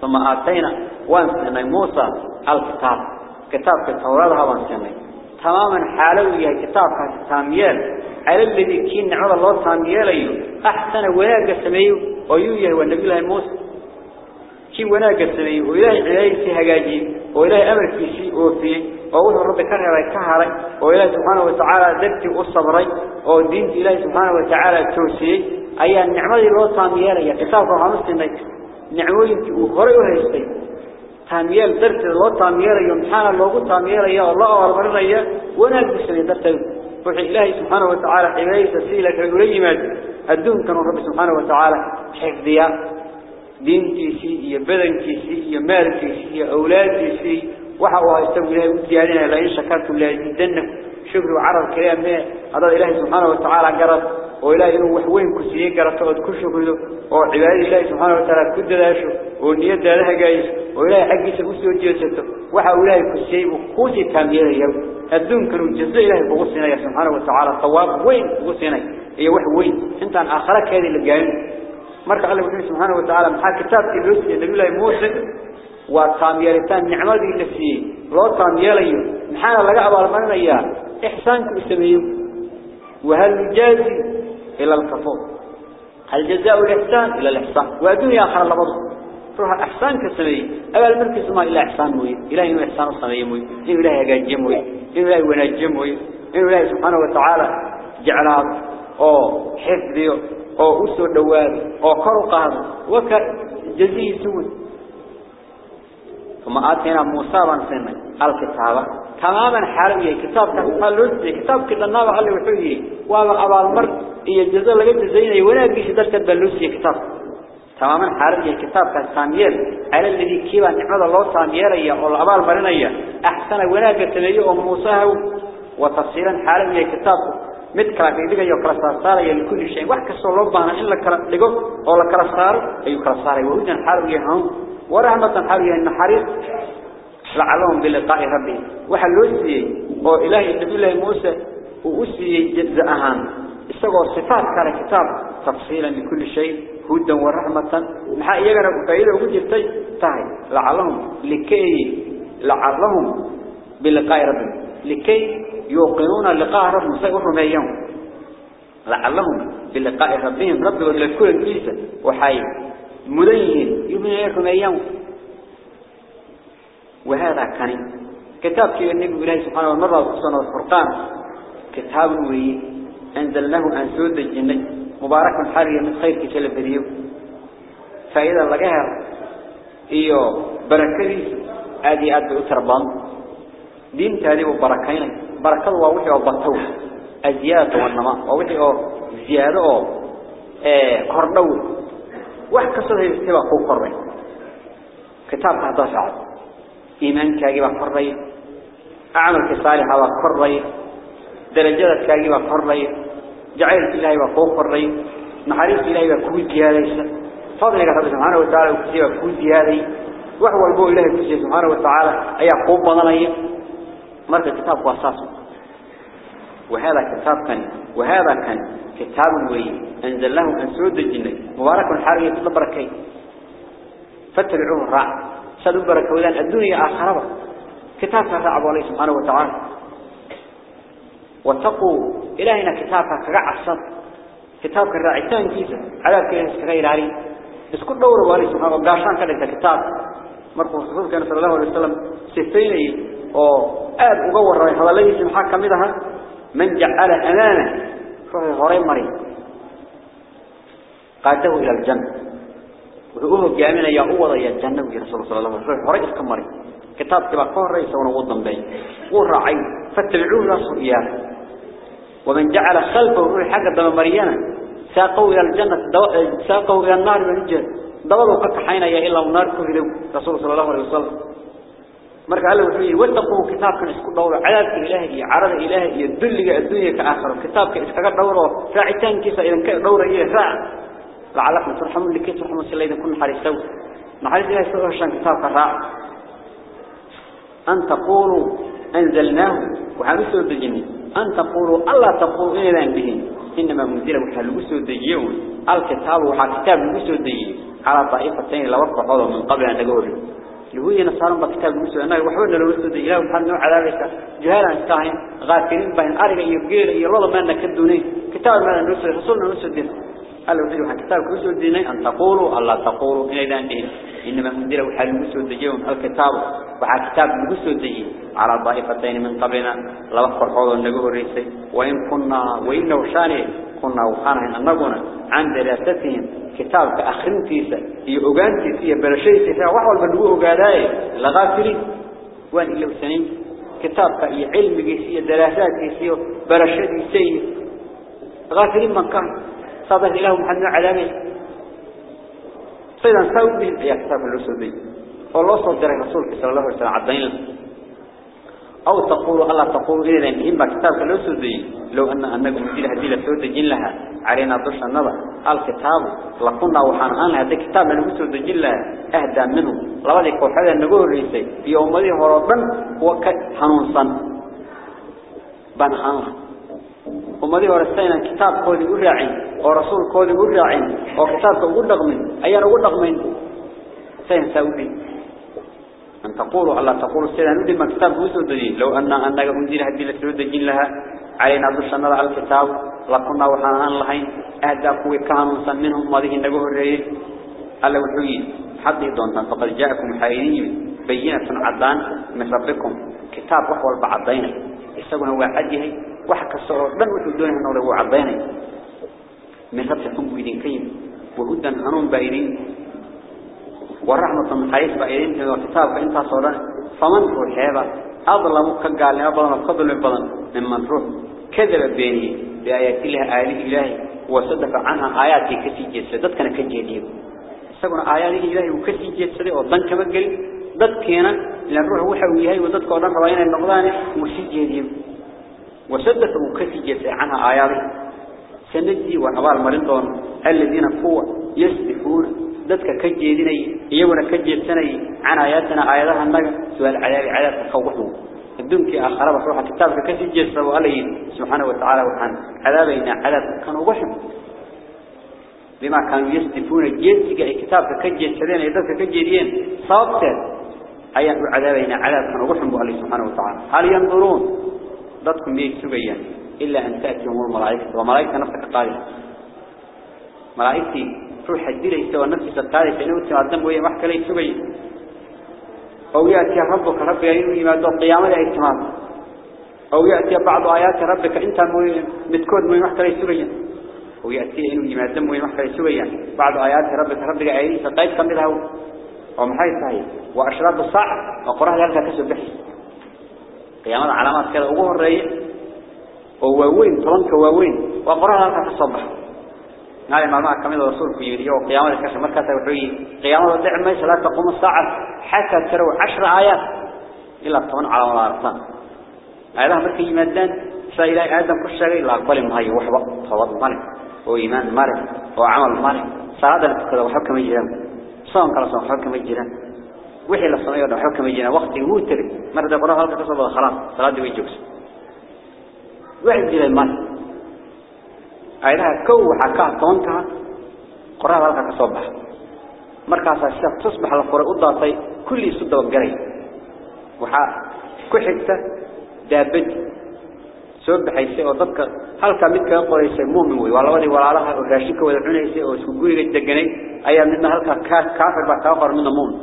ثم آتينا وانسنا موسى الكتاب. كتاب التوراة وانسنا تماما حالوية كتاب تاميال على الذي كين نعوذ الله تاميال أحسن وناق سميه ويويه والنبي الله موسى. كي وناق سميه وإلهي إلهي سيهاجي وإلهي أمر في شيء وفيه وأوه الرب كهري كهري وإلهي سبحانه وتعالى ذكي والصبري ودين إلهي سبحانه وتعالى توسي أي النعمة الله تاميال أيه كتاب وحمسنا نعوينك وخري وهيستي تاميال درت الله تاميال يوم حال الله تاميال يا الله أربعنا يا ونال بسني درت وحي الله سبحانه وتعالى إلهي سسيلك يولي ماد الدون كان رب سبحانه وتعالى حفظيا دينتي سي يا بدنتي سي يا مالتي سي يا أولادي سي وحوا يستوي إلهي ودياننا لئن شكرتم لأزيدنكم شكر وعرض كلام هذا إلهي سبحانه وتعالى قرب وإلهي إنه وحوين كسيه قرأت وتكشكه وعباد الله سبحانه وتعالى كد داشه ونية دالها جايز وإلهي حقي سبسي وجيسته وحا إلهي كسيه وكوسي كاميرا يوم الدون كانوا جزء إلهي بغسنا يا سبحانه وتعالى. طواب وين بغسنا هي وحوين. انت عن آخرك هذه اللي جاين مرك الله سبحانه وتعالى محا كتاب إبلوسي النبي الله موسى وتاميرتان نعمة فيه لو تاميريو محانا لقى أبال مرنيا إحسانك بسميه وهل نجازي إلى الكفور هل جزاء الإحسان إلى الإحسان؟ وأدوني آخر لبضه روح إحسان كسميه أبال مركز ما إلا إحسان موي. إلهي إنه إحسان الصميه موي. إنه إلهي يقاجم موي. إنه إلهي ونجم موي. إنه إلهي سبحانه وتعالى جعلها أو حفظي أو أسو دواد أو خرقها وكجزيه سوي ثم آتينا موسى بن الكتابة تماما حالمية كتاب كتاب كتاب كده النبي عليه وحيه وما أبا المر هي الجزء اللي قلت زيني ولا بيش درك البلوسي كتاب. تماما حالمية كتاب كالتامير على الذي كيف نعمد الله تاميرية أو أبا المرنية. أحسن ولا كتنية وموسى وتفصيلا حالمية كتاب. Mid kala dhigayo kala saaraya kulli shay wax kasto loo baahan in la kala dhigo oo la kala saaro ayuu kala saaray. Wahudan xaal yahay ورحمة حاليا النحرير لعلهم بلقاء ربهم وحلوسي أو إلهي النبي الله موسى وأسي جزاءهم استغوا صفات كان كتاب تفصيلا لكل شيء هدى ورحمة محا يقرأ فإذا وجدتي تاي لعلهم لكي لعلهم بلقاء ربهم لكي يوقنون لقاء ربهم سيقرهم أيام لعلهم بلقاء ربهم رب لكل الجيسة وحي مدين يؤمنون أيام وهذا كان كتاب في النبي الله سبحانه ومرة وصنع الفرقان. كتاب وي أن سود الجنة مبارك حاليا من خير كتاب الفيديو فإذا لقاها إيو بركة هذه أدى أتربان دين تهدي وبركين بركة ووحي وبطو الزيادة والنماء ووحي زيادة قرنو wax kasta ay istiba ku qoray kitaabka hada socod iimaankaagi baa qoray amalka saalix baa qoray darajadaadkaagi baa qoray jacaylka ilaahay baa ku qoray naxariista ilaahay baa ku diyaadaysa fadliga rabbi subhanahu wa ta'ala uu siiyo ku diyaaday wax walbo kitaabku waa saas وهذا كتاب كان وهذا كان كتاب وي أنزل له أن سود الجنة. مبارك حالي تبركي. فاتبعوه الرع سدوا بركة ولان الدنيا آخرة كتاب الرع الله سبحانه وتعالى. واتقوا. إلهنا كتابك الصد كتابك الراعتان كيسا على كيس غير علي بس كل دورة والي سبحانه وقاشان كذلك كتاب. مركو الرسول كان صلى الله عليه وسلم. سفيني أو آد أقول رأي. هذا ليس محاكم إذا من جعل أمانة. فهو غريم مريم قاته إلى الجنة. وهو جامل يأوض إلى الجنة ورسول صلى الله عليه وسلم. فهو رئيس كمري كتاب كبقون رئيس ونوضا بي. ورعي فاتبعوه رسول ومن جعل خلفه في حاجة دم مريانا ساقوا إلى الجنة. دو... ساقوا إلى النار من الجنة. دولوا فتحين يا إلا ونار كهلو رسول صلى الله عليه وسلم. مرك الله وحيه واتقوا كتابك اسكوا دوروا عذابك الهي عرض الهي يدل لك الدنيا كآخر كتابك اسكوا دوروا فاعتان كيسا إذا كان دورا إيه فاع لعلكم ترحموا لكي ترحموا سيلا إذا كنوا حريسوا ما حريس الهي سوء عشان كتابك الرع أن تقولوا أنزلناه وحبسوا الدجين أن تقولوا الله تقول إلا أن بهن إنما مدير محلوسوا الدجيون الكتاب وحكتاب كتاب الدجين على طائفتين لوقف الله من قبل أن تقولوا لهوي نصارى بكتاب موسى. أنا وحولنا لو استدى إله محمد نوع عذابك جهالا استاهين غافلين بين أرقى يبقير يرضى ما نكدوني كتاب ما نرسل رسولنا نرسل دين قال له كتاب نرسل ديني أن تقولوا الله تقولوا. إلى دين إنما مندله حال نرسل ديهم الكتاب وحال كتاب نرسل دي على ضائفتين من قبلنا. لوفر حوض النبيه الرئيسي. وإن كنا وإنه شاني كنا وخانا أنقنا عن دراستهم هي أغانتيسا هي برشيسا وحوال بلوه أغاداي لغافرين وإن إلا سنين كتابك هي علمك هي برشيسا غافرين من كان. صادق إله محمد علامه سيدا سوء به. يا كتاب الرسول بي والله صدر رسولك صلى الله عليه وسلم عدين أو تقول الله تقول إذا إنهم كتابك لو سودي لو أن أنك مدير هذه لسود جن لها علينا ضش النظر الكتاب لقنا وحان أن هذا كتاب مسود جن لها أهدى منه. لذلك وحدا نقول رئيسي في يوم ذي هربا وكحنونصا بان حنون ومدي ورسينا كتاب كودي أراعين ورسول كودي أراعين وكتاب كودي أغمين أيان أقول أغمين سين سودي أن تقولوا الله تقولوا سيدا ندي ما كتاب وسود لو أن أنك أنزل هدي لسود دين لها علينا دشنا على الكتاب لكنا وحنا لهين أهدى قوي كانوا منهم ماذه النبوه الرئيس. ألا وحيد حد يدون فقد جاءكم حيرين بينة عدان من ربكم. كتاب وحوى البعضين يسوون هو عديه وحكى الصور بل وحدونه أنه هو عضين من ربكم بيدين كيم وهدا هنون بايرين ورحمة من حيث بأيدين وكتاب فإنت صورا فمن هو هذا أظلم كقال لنا بضن من بضن ممن روح كذب بيني بآيات الله آله إلهي وصدق عنها آياتي كسي جسد كان كجديد سقنا آيات إلهي وكسي جسد وضن قال ضد كينا لأن روح وحويهي وضد كوران رواينا النقضان مرسي جديد وسدت وكثجت عنها آيات سندي وعبال مرنطون الذين قوة يسبحون. ذاتك كجيديني كجي كجيديني عن آياتنا آياتها النجا. سؤال عذاب عذاب تخوحه الدنك آخر بفروحة كتابك كثجت سواله سبحانه وتعالى وحن عذابين عذاب كانوا وحم بما كانوا يسبحون. جيديك أي كتابك كجيديني ذاتك كجيديين صابتا أي عذابين عذاب كانوا وحم بأله سبحانه وتعالى. هل ينظرون؟ Miyay sugayaan illa an ta'tihum al malaa'ikatu wa malaa'ikatu nafsaka qaadi malaa'iktii روح الدين سوى نفسه الثالث إنه تمادم ويا محك لي سبي أو يأتي ربك رب يعين ما دو قيامة الاجتماع أو يأتي بعض آيات ربك أنت متكون ويا محك لي سبي أو يأتي إنه يمادم ويا محك لي سبي بعض آيات ربك ربك عين فقيد كم له أو محي صحيح. وأشراط الساعة وقرأ ذلك كسب بحث. قيامة علامات كذا أبوه الرئيس وواوين طرنك واوين وقرأ ذلك كسبح هذا ما ما كمل رسولك يريد يوم قيامة الكشف مركز وحوي قيامة الدعم لا تقوم الساعة حتى تروا عشر آيات. إلا طبعا على مرارتان هذا مركي يمدان سيلا آدم كل شيء لا أقبل مهي وحبا صواب مالك وإيمان مالك وعمل مالك. سعادة لتكذا وحكم الجيران صوم كلا صوم حكم الجيران وحي للصنايا وحكم حكم الجيران وقت يوتر مرد قرأها لك تصبح خلاص صلاة دي ويجوكس وحي الجيران مالك ayadaha kow waxaa ka toonka qoraal halka ka soo bax markaas sida tusbax la qoray u daatay kulli isu daba garay waxa ku xigta daabad soo baxaysay oo dadka halka mid ka qoraysay muumin way waa labadii walaalaha oo raashin ka wada cunaysay oo isku guriga deganay ayaa midna halka ka kaafir baa ka qoran midna muumin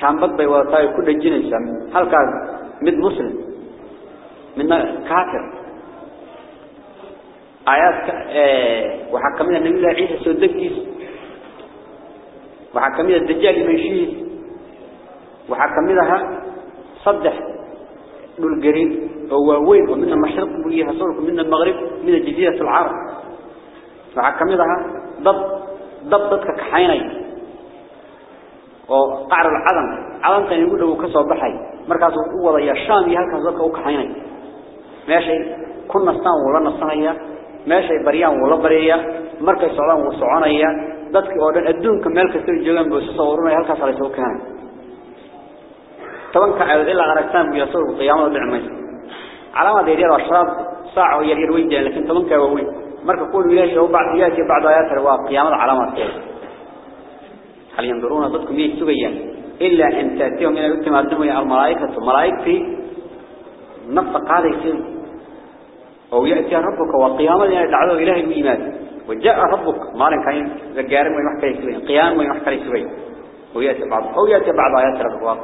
shaambad bay wadataa ku dhajinaysaa halkaas mid muslim midna kaafir آيات وحكمنا النبي الله عيسى سودكيس وحكمنا الدجال منشيس وحكمناها صدح دول قريب هو وين؟ ومن المشرق بيها صورك من المغرب من جزيرة العرب. وحكمناها ضب ضب ضدك كحيني وقعر العلم علم كان يقول له كسر بحي مركز قوة يا شام يهلك ضدك وكحيني ماشي كنا نستان ولا نستان meeshay bariyaan wala bariya markay socdaan wuu soconaya dadkii oo dhan adduunka meel kasta ay joogaan buu soo urunay halkaas ay soo keenay tobanka ayad ilaa aragtaan biyo soo qiyaamada dhicmay calaamada yar yar sharaab saaco yar yar weyn laakiin tobanka waa weyn marka kuwa ilaahay oo bacdiyaadkii bacda ayaat waa qiyaamada calaamaadkeeda hal yanzuruna dadku miyay sugayaan illa an taatiyum ila utimaadum ya al malaa'ikatu malaa'ikati nafta qaadaysin أو يأتي ربك وقيامة دعوه إلهي الإيمان وجاء ربك. مالك كان ذكارم ويحكي يسوين قيام ويحكي يسوين ويأتي بعض. أو يأتي بعض آيات ربك.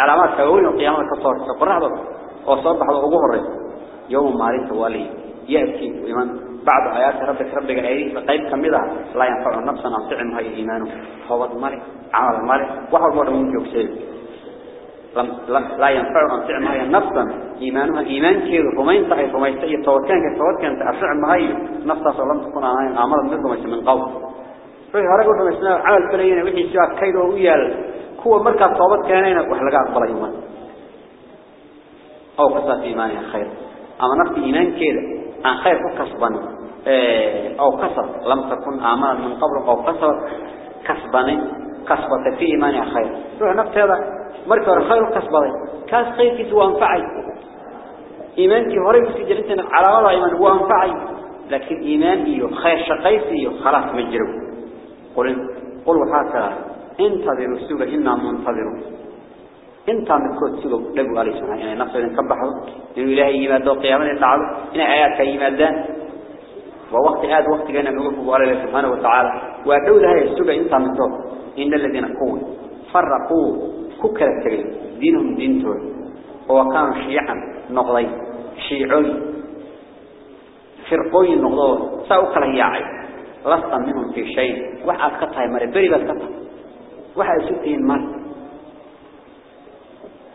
علامات كون القيامة كصور سقرها بك وصبح وأبوه الرئيس يوم مالك والي. يأتي ويمان بعض آيات ربك ربك أي قيب كمدها لا ينفع نفسا نطعمها إيمانه هو المالك عمل المالك وهو المرء من جوكسيب لا ينفع أن تعمل نفسا إيمانها إيمان كير. رمين صحيح رمين سيء توكان كتوكان تأفع مهي نفسها صلى تكون عنها عمر منكم من قول فهي هرقوا فمسنا عمل فلينا وحي سواء كيلو ويال. هو مركز صوبت كانين وحلقاء أقبل يوما أو كسب إيمانها خير. أما نفس إيمان كذا عن خير كسبا أو كسب لم تكن آمانا من قبل أو كسب كسبا كسبت في إيمانها خير. روح نفس هذا مركب الخير كسبا كاس خير كسوا أنفعي؟ إيمانك هرب في جلتنا على وضع إيمان هو أنفعي. لكن إيمان إيو خير شقيس إيو خلاص مجرب قل قل وحاكرا انتظروا السوء إنا منتظرون. انت مدكود سوء لقوا عليه سبحانه. يعني نفسه إن كبحوا. إنه إلهي يمادوا قياما يتعالوا إن آياتك يمادان ووقت هذا وقت كان نقول على سبحانه وتعالى وأدعو لها السوء انت مدكود إن الذين قووا فرقوا كوكرة تغير دينهم دينتون وكانوا شيعا نقضي شيعي فرقوي نقضوا سأوكل ياعي لست منهم في شيء. واحد قطعي مرة بري بس قطع. واحد ستين مرة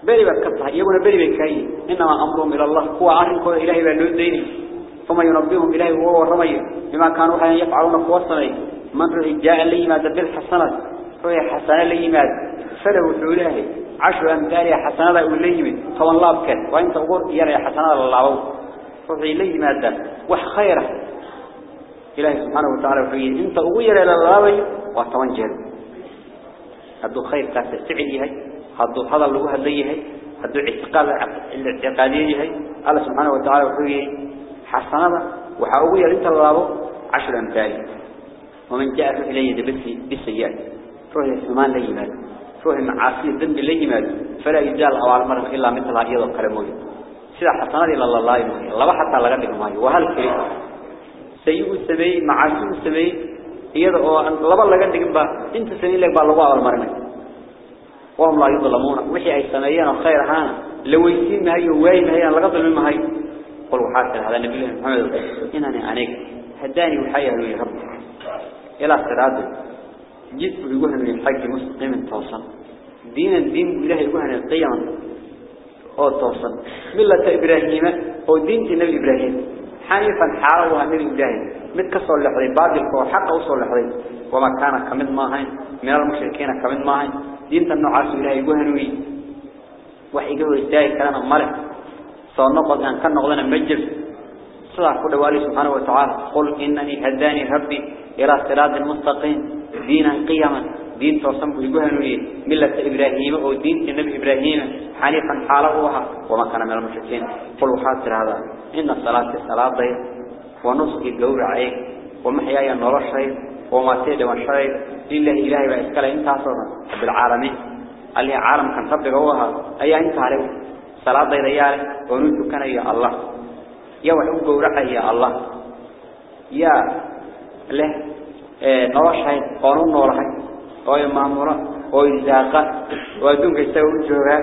بري بس قطع. يقول بري بكاي إنما أمرهم إلى الله. هو عارف إلهي بلود ديني ثم ينبيهم إلهي وهو الرمي بما كانوا حين يفعلون قوصني من جاء لي ما دبل حسنات هو حسن لي ما فله الإلهي عشر أمثال يقول لي من طبعا الله بكر وانت أقول يرى حسنات الله وفي لي مادة وح خيره. إلهي سبحانه وتعالى وحيه انت أغير إلى الله وتوانجل هدو خير كاسة سعليه هدو هذا اللي هو هديه. هدو اعتقال الاعتقادية الله سبحانه وتعالى وحيه حسنات وحاوية انت الله عشر أمثال. ومن جاء إليه بالسيئات. روح الثمان لي مال. روح المعاصي الذنب لي مال. فلا يجال أوال مرة إلا مثل أيضا كلموي سيدا حسنات إلا الله يمهي الله حتى لغنك مهي وهل كريم؟ سيئو السمي معاصي السمي إيضا لبا لغن دقنبا إنت سمي لك بالله والمرمي وهم لا يظلمون. وحي أي سميين خير هانا لو يسين مهي وواي مهي لغضل من مهي قلوا حاسر هذا النبي محمد. إنني أنيك هداني وحيا له يهب إلى صراط. جد يقول من الحق مستقيم توصل. دين الدين يقول عن القيم أو توصل. ملة إبراهيم. أو دين النبي إبراهيم. حنيفا حاله النبي إبراهيم. متكسر لحظي بعد الكور حق وصل لحظي وما كان كمد ماهين من المشركين كمد ماهين دين النعاس إلهي يقول هنوي صنقض أن كان نقضنا مجلس صلاح كل والي سبحانه وتعالى. قل إنني هداني ربي إلى صراط المستقيم دينا قيما دين توصم بيقهنوي ملة إبراهيم أو دين النبي إبراهيم. حنيفا حالوها وما كان من المشركين. قل وحاصر هذا. إن الصلاة الصلاة ضيق. ونصحي الجور عيك ومحياي النور الشيء وما سيد والشيء لله إلهي وإسكال انت عصرنا بالعالمين اللي عالم كان طبق هوها أي أنت عليه. صلاة ونوتو كان يا الله يا وحب جورعه يا الله يا له noloshayd qoonu noolahay oo ay maamula oo isaaqa oo adduunka isaga u joogaa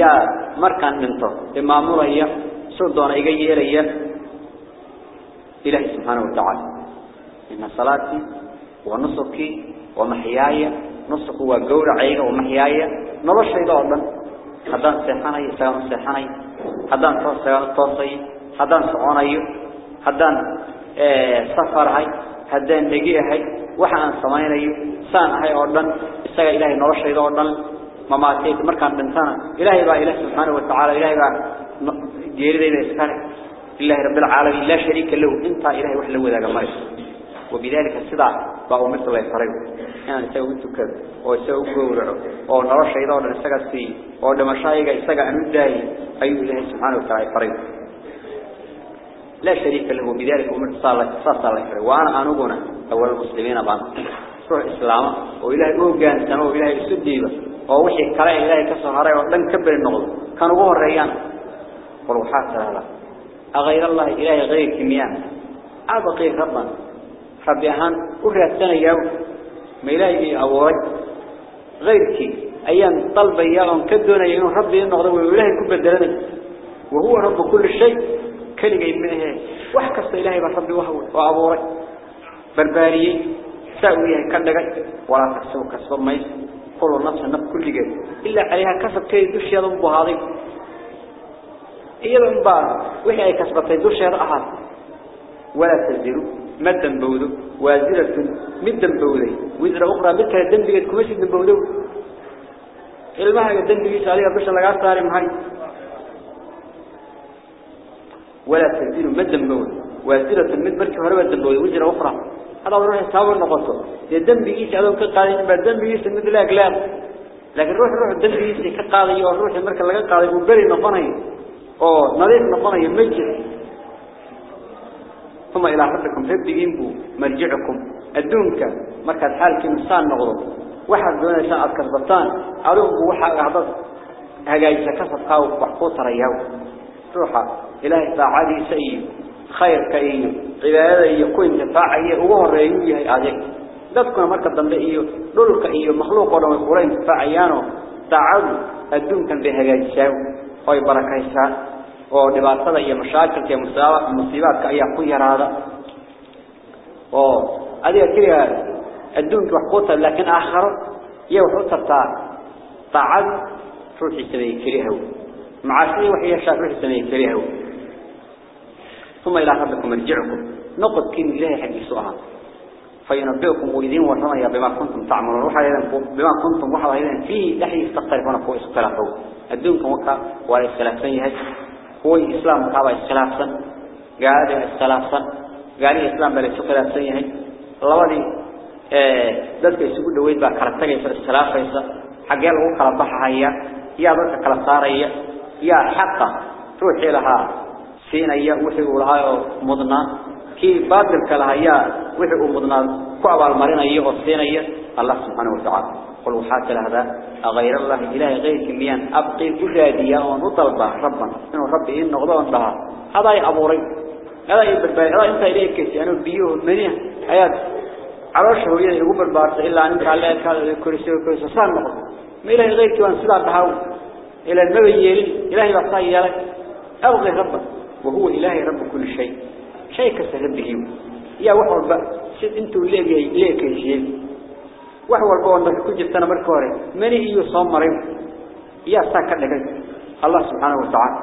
yaa markaan dhinto ee maamulaya soo doona iga yeelaya ilaahi subxaanahu watacaala ina salaatii wa nusukii wa maxyaaya nusuku waa gowracayga wa maxyaaya noloshayda oo dhan haddaan seexanayo isagaan u seexanayo haddaan toos isagaan u toosayo haddaan soconayo haddaan safarahay haddaan negi ahay waxa aan samaynayo saan ahay oo dhan isaga ilaahay noloshayda oo dhan mamaatay markaan dhintana ilaahay baa ilaah subxaanahu wa tacaala ilaahay baa geeridayda iskale ilaahi rabbil caalamiin laa shariika lahu intaa ilaahay wax la wadaaga mare وبذلك الصدع بقوا مثل الله يفرق أنا أسوي تكذب أو أسوي جورع أو نرى شيء ده ولا نسجد فيه أو لما شايع يسجد أنو داي أي الله سبحانه وتعالى يفرق لا شريك له بذلك أمر صار صار الله وأنا أنا قلنا أول المسلمين بان روح الإسلام وإلهي أوجان سنو وإلهي السديبة ووحي كلا إلهي كسهرة ولن كبر النقض كانوا جوه الريان وروحات هذا أغير الله إلهي غير كميان أبقي ربنا ربي أهان السنة يوم ما إلهي أوري غيرك أيام طلب إياهم كدونا يقولون ربي النقض وإلهي كبر وهو رب كل شيء كلمة منه. وحكست إلهي بربي وهو وأبوري برباري ساويها كندقي ولا تحسب كسب ميس كل نفس النفس كل جد إلا عليها كسب كي دوش يضم بهذه. إيضا بار وحي أي كسبت دوش يضعها ولا تزدروا مدا بودو وازرة مدا بودي وزر أخرى مثل كمسي دم بودو ilmaha dambigiisa adiga bisha laga saari mahay ولا تزيد مدن بول وازرة مد مركي هربا دنبول وجرة أخرى. هذا روح يساوي النقطة الدم بيجيس على كقاضي الدم بيجيس مثل الأقلام لكن روح روح الدم بيجيس كقاضي وروح المركي لقى قاضي وبري أو نظيف نقني مجد ثم إلى ربكم ربكم بو مرجعكم. الدونك مركز حالك مسان نغضب واحد دون شاء كسبتان أروح واحد عضد هجايس كسب قاو وحقوط رياو روحا إلهي طاعدي سيء خير كأيه عبادة يكون انتفاعي وهو الرئيوية هذه dadkuna marka dambe iyo dhulka iyo makhluuq oo dhan way kula intifaacayaano taacadu adduunkan bay hagaajisaa oo ay barakaysaa oo dhibaatada iyo mashaakilka iyo musiibaadka ayaa ku yaraada oo adiga kaliya adduunka wax ku tar laakiin aakhiro iyo wax u. Tartaa taacad ruuxi sameeyay kaliya وحي يشاء روح سميه كريه ثم إلى ربكم مرجعكم نقض كين إلهي حق سؤال فينبئكم وإذين ورمي بما كنتم تعملون روح بما كنتم وحوا إذن فيه لحي يستقرفون فوق إسقلافه الدونكم وكا ولا إسقلافسن يهج هو الإسلام كابا إسقلافسن قال إسقلافسن قال الإسلام بل إسقلافسن يهج الله دي dadka isugu dhaweyd baa kala tagaysa iskhilaafaysa xagee lagu kala baxaya yaa dadka kala saaraya يا حقا روحي لها سينيا وحي لها مضنا كي باطل كلها يا وحي مضنا كعب المرين أيه سينيا الله سبحانه وتعالى. قل وحاك هذا أغير الله إله غير كميان أبقي أجاديا ونطلب ربا. إنه ربي إنه غضا لها هذا يأبوري هذا يبربي هذا أنت إليك كيسي. أنا بيوه منيه حياة عرشه هي يقوم بالبارس. إلا أنك على كرسي وكرسي صار نقض ما إله غير كوان سلاح تهاو إلى النبي يلي إلهي بصاي يلي أبغي ربك وهو إلهي رب كل شيء. شيء كسر به يا وحول بقى. سيد انتو ليه ليه كيشيل وحول بقى عندك كل سنة مركوري من إيو صمرين يا ساكت لك الله سبحانه وتعالى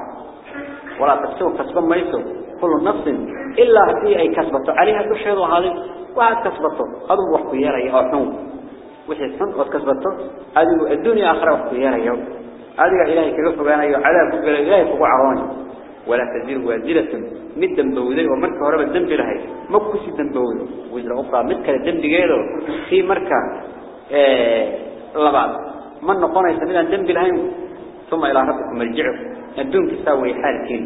ولا تكسب كسبا ما يسو كل نفس إلا هذه أي كسبته عليها كل شيء هذا وعد كسبته هذا وحكو يرى أو حنو وحي سن وكسبته هذه الدنيا آخرة وحكو يرى يوم هذا إلهي كيف فقانا عذاب كبير إلهي فقع عراني ولا تزير وازلة مد دنبوذي ومركة هرب الدنب لهي ما كسي دنبوذي وزر أخرى مدك الدنب جيده في مركة لبعض من نقونا يسمينا الدنب لهي ثم إلى ربكم مرجعكم. الدون تساوي حالكين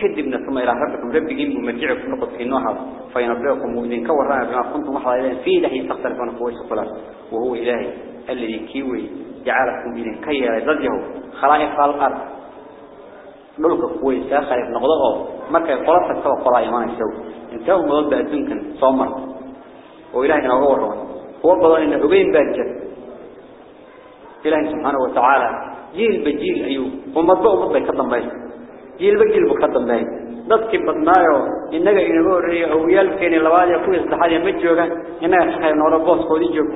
كذبنا ثم إلى ربكم. رب جيم ومرجعكم نقط في النوحة فينبئكم وإذن كورنا بما كنتم محضر إليه. فيه لحي يستغفركم فويس الصلاة. وهو إلهي الذي كيوي جعلكم إذن كيرا ضده خلائق الأرض. kuweysa khalif noqdo oo markay qolada kala qola imaanayso inta uu muddo adduunkan soo mar oo ilaahay وقضى إن عبين بانجا إلهي سبحانه وتعالى. جيل بجيل أيوه ومضبعه مضبعه يقدم بايه جيل بجيل بقدم بايه نضكي بطنايو إنك إنه ريه ويالكين الواد يكون يستحالي مجيوغا إنك خير نورا بوسكو دي جوغ.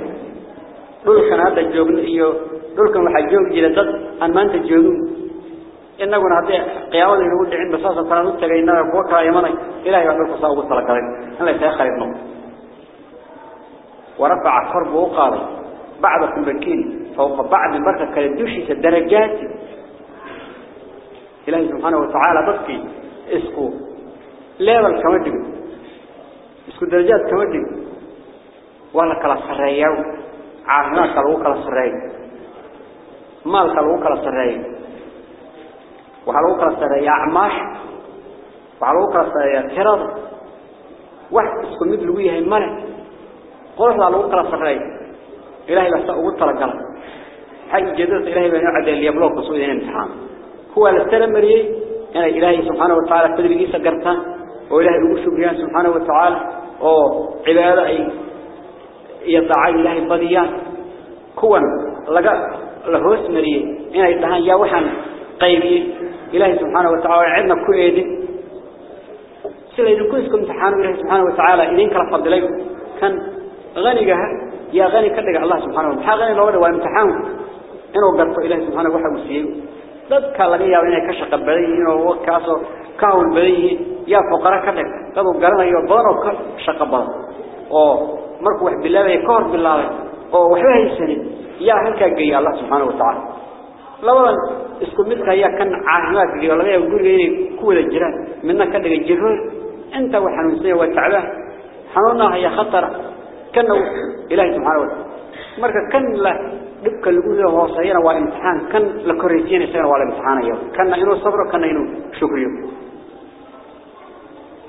دولكنا هذا الجوغن إيوه دولكنا لحا جوغ جيلة ضد. أن ما أنت جوغن إنك نعطي قيامة إنه قلت عين بساسا فلا نتكي إنك بوكرا يمني إلهي وعلى الفصاوة الصلاة كريم. إلهي سيخير نور ورفع حرب وقاضي بعضكم بكين فوق بعض مركة كالدوشي الدرجات إلهي سبحانه وتعالى بكي اسكو ليبل كمدق اسكو درجات كمدق ولا كلا سرياو. عافناك لو كلا سرياو. مالك لو كلا سرياو. waxaa lagu kala sareeyaa acmaash waxaa lagu kala sareeyaa tirada wax isku قرحنا لو قرأ فقرأي إلهي لست أقول لقال حاج جدد إلهي بأن أعدى اللي يبلغ قصوه هنا امتحان. هو الاستلم مريي يعني إلهي سبحانه وتعالى قدر إيسا قرته وإلهي أغسو بيان سبحانه وتعالى وعبادة يضعى إلهي بضيان كوان لقى لهوس مريي هنا إلهان يوحن قيبي إلهي سبحانه وتعالى عدنا كوئي دي سيلا إذن كوئيسكم امتحان إلهي سبحانه وتعالى إذن كرفض لي كان غني جها يا غني كدق الله سبحانه وتعالى. غني لو هو امتحان إنه قرط إلهي سبحانه وتعالى وسيم ضد كلا يا إنه كشق بديه إنه هو كاسو كاول بديه يا فقراء كدق قالوا قالنا يا بارو كشق بدر أو مركو واحد بالله يكور بالله. أو وحده يسند يا هلك جي الله سبحانه وتعالى. caafimaad iyo laga yaabo guriga inay ku wada jiraan midna ka dhigay jiro inta waxaan xanuunsan waa tacbaan xanuunna haya khatar subxaanahu wa ta'ala marka kan la dhibka lagu leeyahay hooseeyana waa imtixaan kan la koreysiinaysa waa la imtixaanayo kana inuu sabro kana inuu shukriyo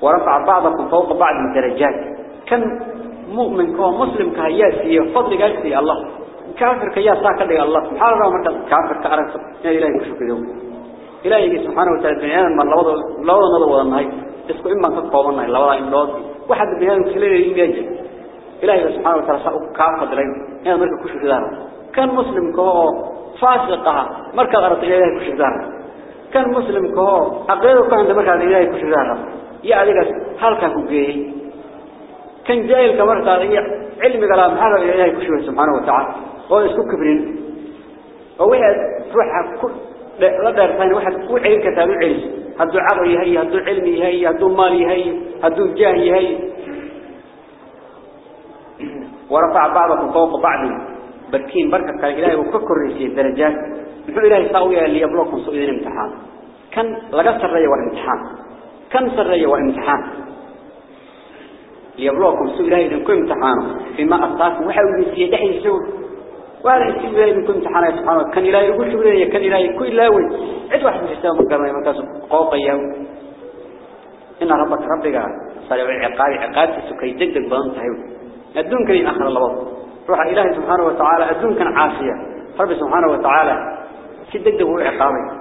ورفع بعضكم فوق بعض الدرجات كان مؤمن كو مسلم كهياسي فضل قالسي الله. كافر كيا ساكن لي الله. سبحانه وتعالى مركز كافر كأرس يا إلهي كشكر يوم. إلهي سبحانه وتعالى بني آدم من لوضع لوضع نضع وضعنا اسكو إما تقومنا لوضع إن لوضع واحد بني آدم سليل يميجي إلهي سبحانه وتعالى سأقوم كافر لي يا مركز كشكر دار كان مسلم كو فاسقها. مركز أرس إلهي كشكر دار كان مسلم كو أقيده كان مركز إلهي كشكر دار يا أديك هلك كوجي كان جاهل؟ كمرت هذا علم كلام. هذا إلهي كشوف سبحانه وتعالى. هو يسكت كبرين. هو روح كل لا دار ثاني واحد. وعي كتاب العلم هدو عقلي هي هدو علمي هي هدو مالي هي هدو جاهي هي ورفع بعضكم فوق بعض. بركين بركة كان إلهي وككر ريسي الدرجات يقول إلهي ساوية اللي يبلوكم سوء الامتحان. كان لقصر ري والامتحان كم سرية وامتحان ليبلوكم سوء إلهي إذن امتحانه فيما أطاكم وحاول يسيه دحي السوء وهذا يسيه إلهي إذن امتحانه سبحانه كان إلهي يقول شو إلهي؟ كان إلهي كل لاوي عد واحد من الإسلام مقرنا مكاسب قوقيا إن ربك ربك صلى العقاب عقاب سكي جدك بان تهيو الدون كان آخر الله. روح إلهي سبحانه وتعالى الدون كان عافية. رب سبحانه وتعالى سيدك هو عقابي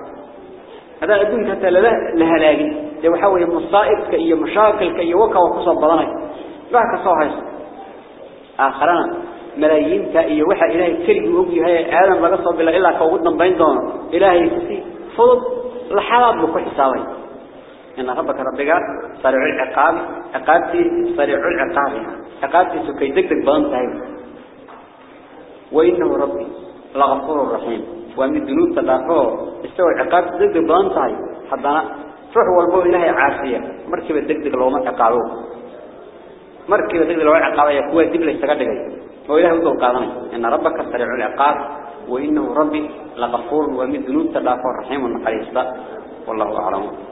هذا الدون حتى لها لاقي لو حاول مصائب كأي مشاكل كأي وكا وقصة بضاني راح كصاحس آخرنا ملايين كأي وحى إلهي كريم وقي هاي عالم لقصة بالله إلا كوجودنا بين دون. إلهي فضل الحلال بكل حسابي. إن ربك ربك سريع العقاب عقابتي سريع العقاب. عقابتي سكي دك دك وإنه ربي لغفور رحيم. ومن ذنوب تدافعه استوى عقاب دك دك تايم حضنا روح والبو إلهي عافية. مركب الدقدق لو ما عقابه مركب الدقدق لو عقابه يكوى الدب ليستقدقه وإلهي وضو قادمي إن ربك سريع العقاب. وإنه ربي لغفور. ومن ذنوب تدافع رحيم النقريس والله أعلم.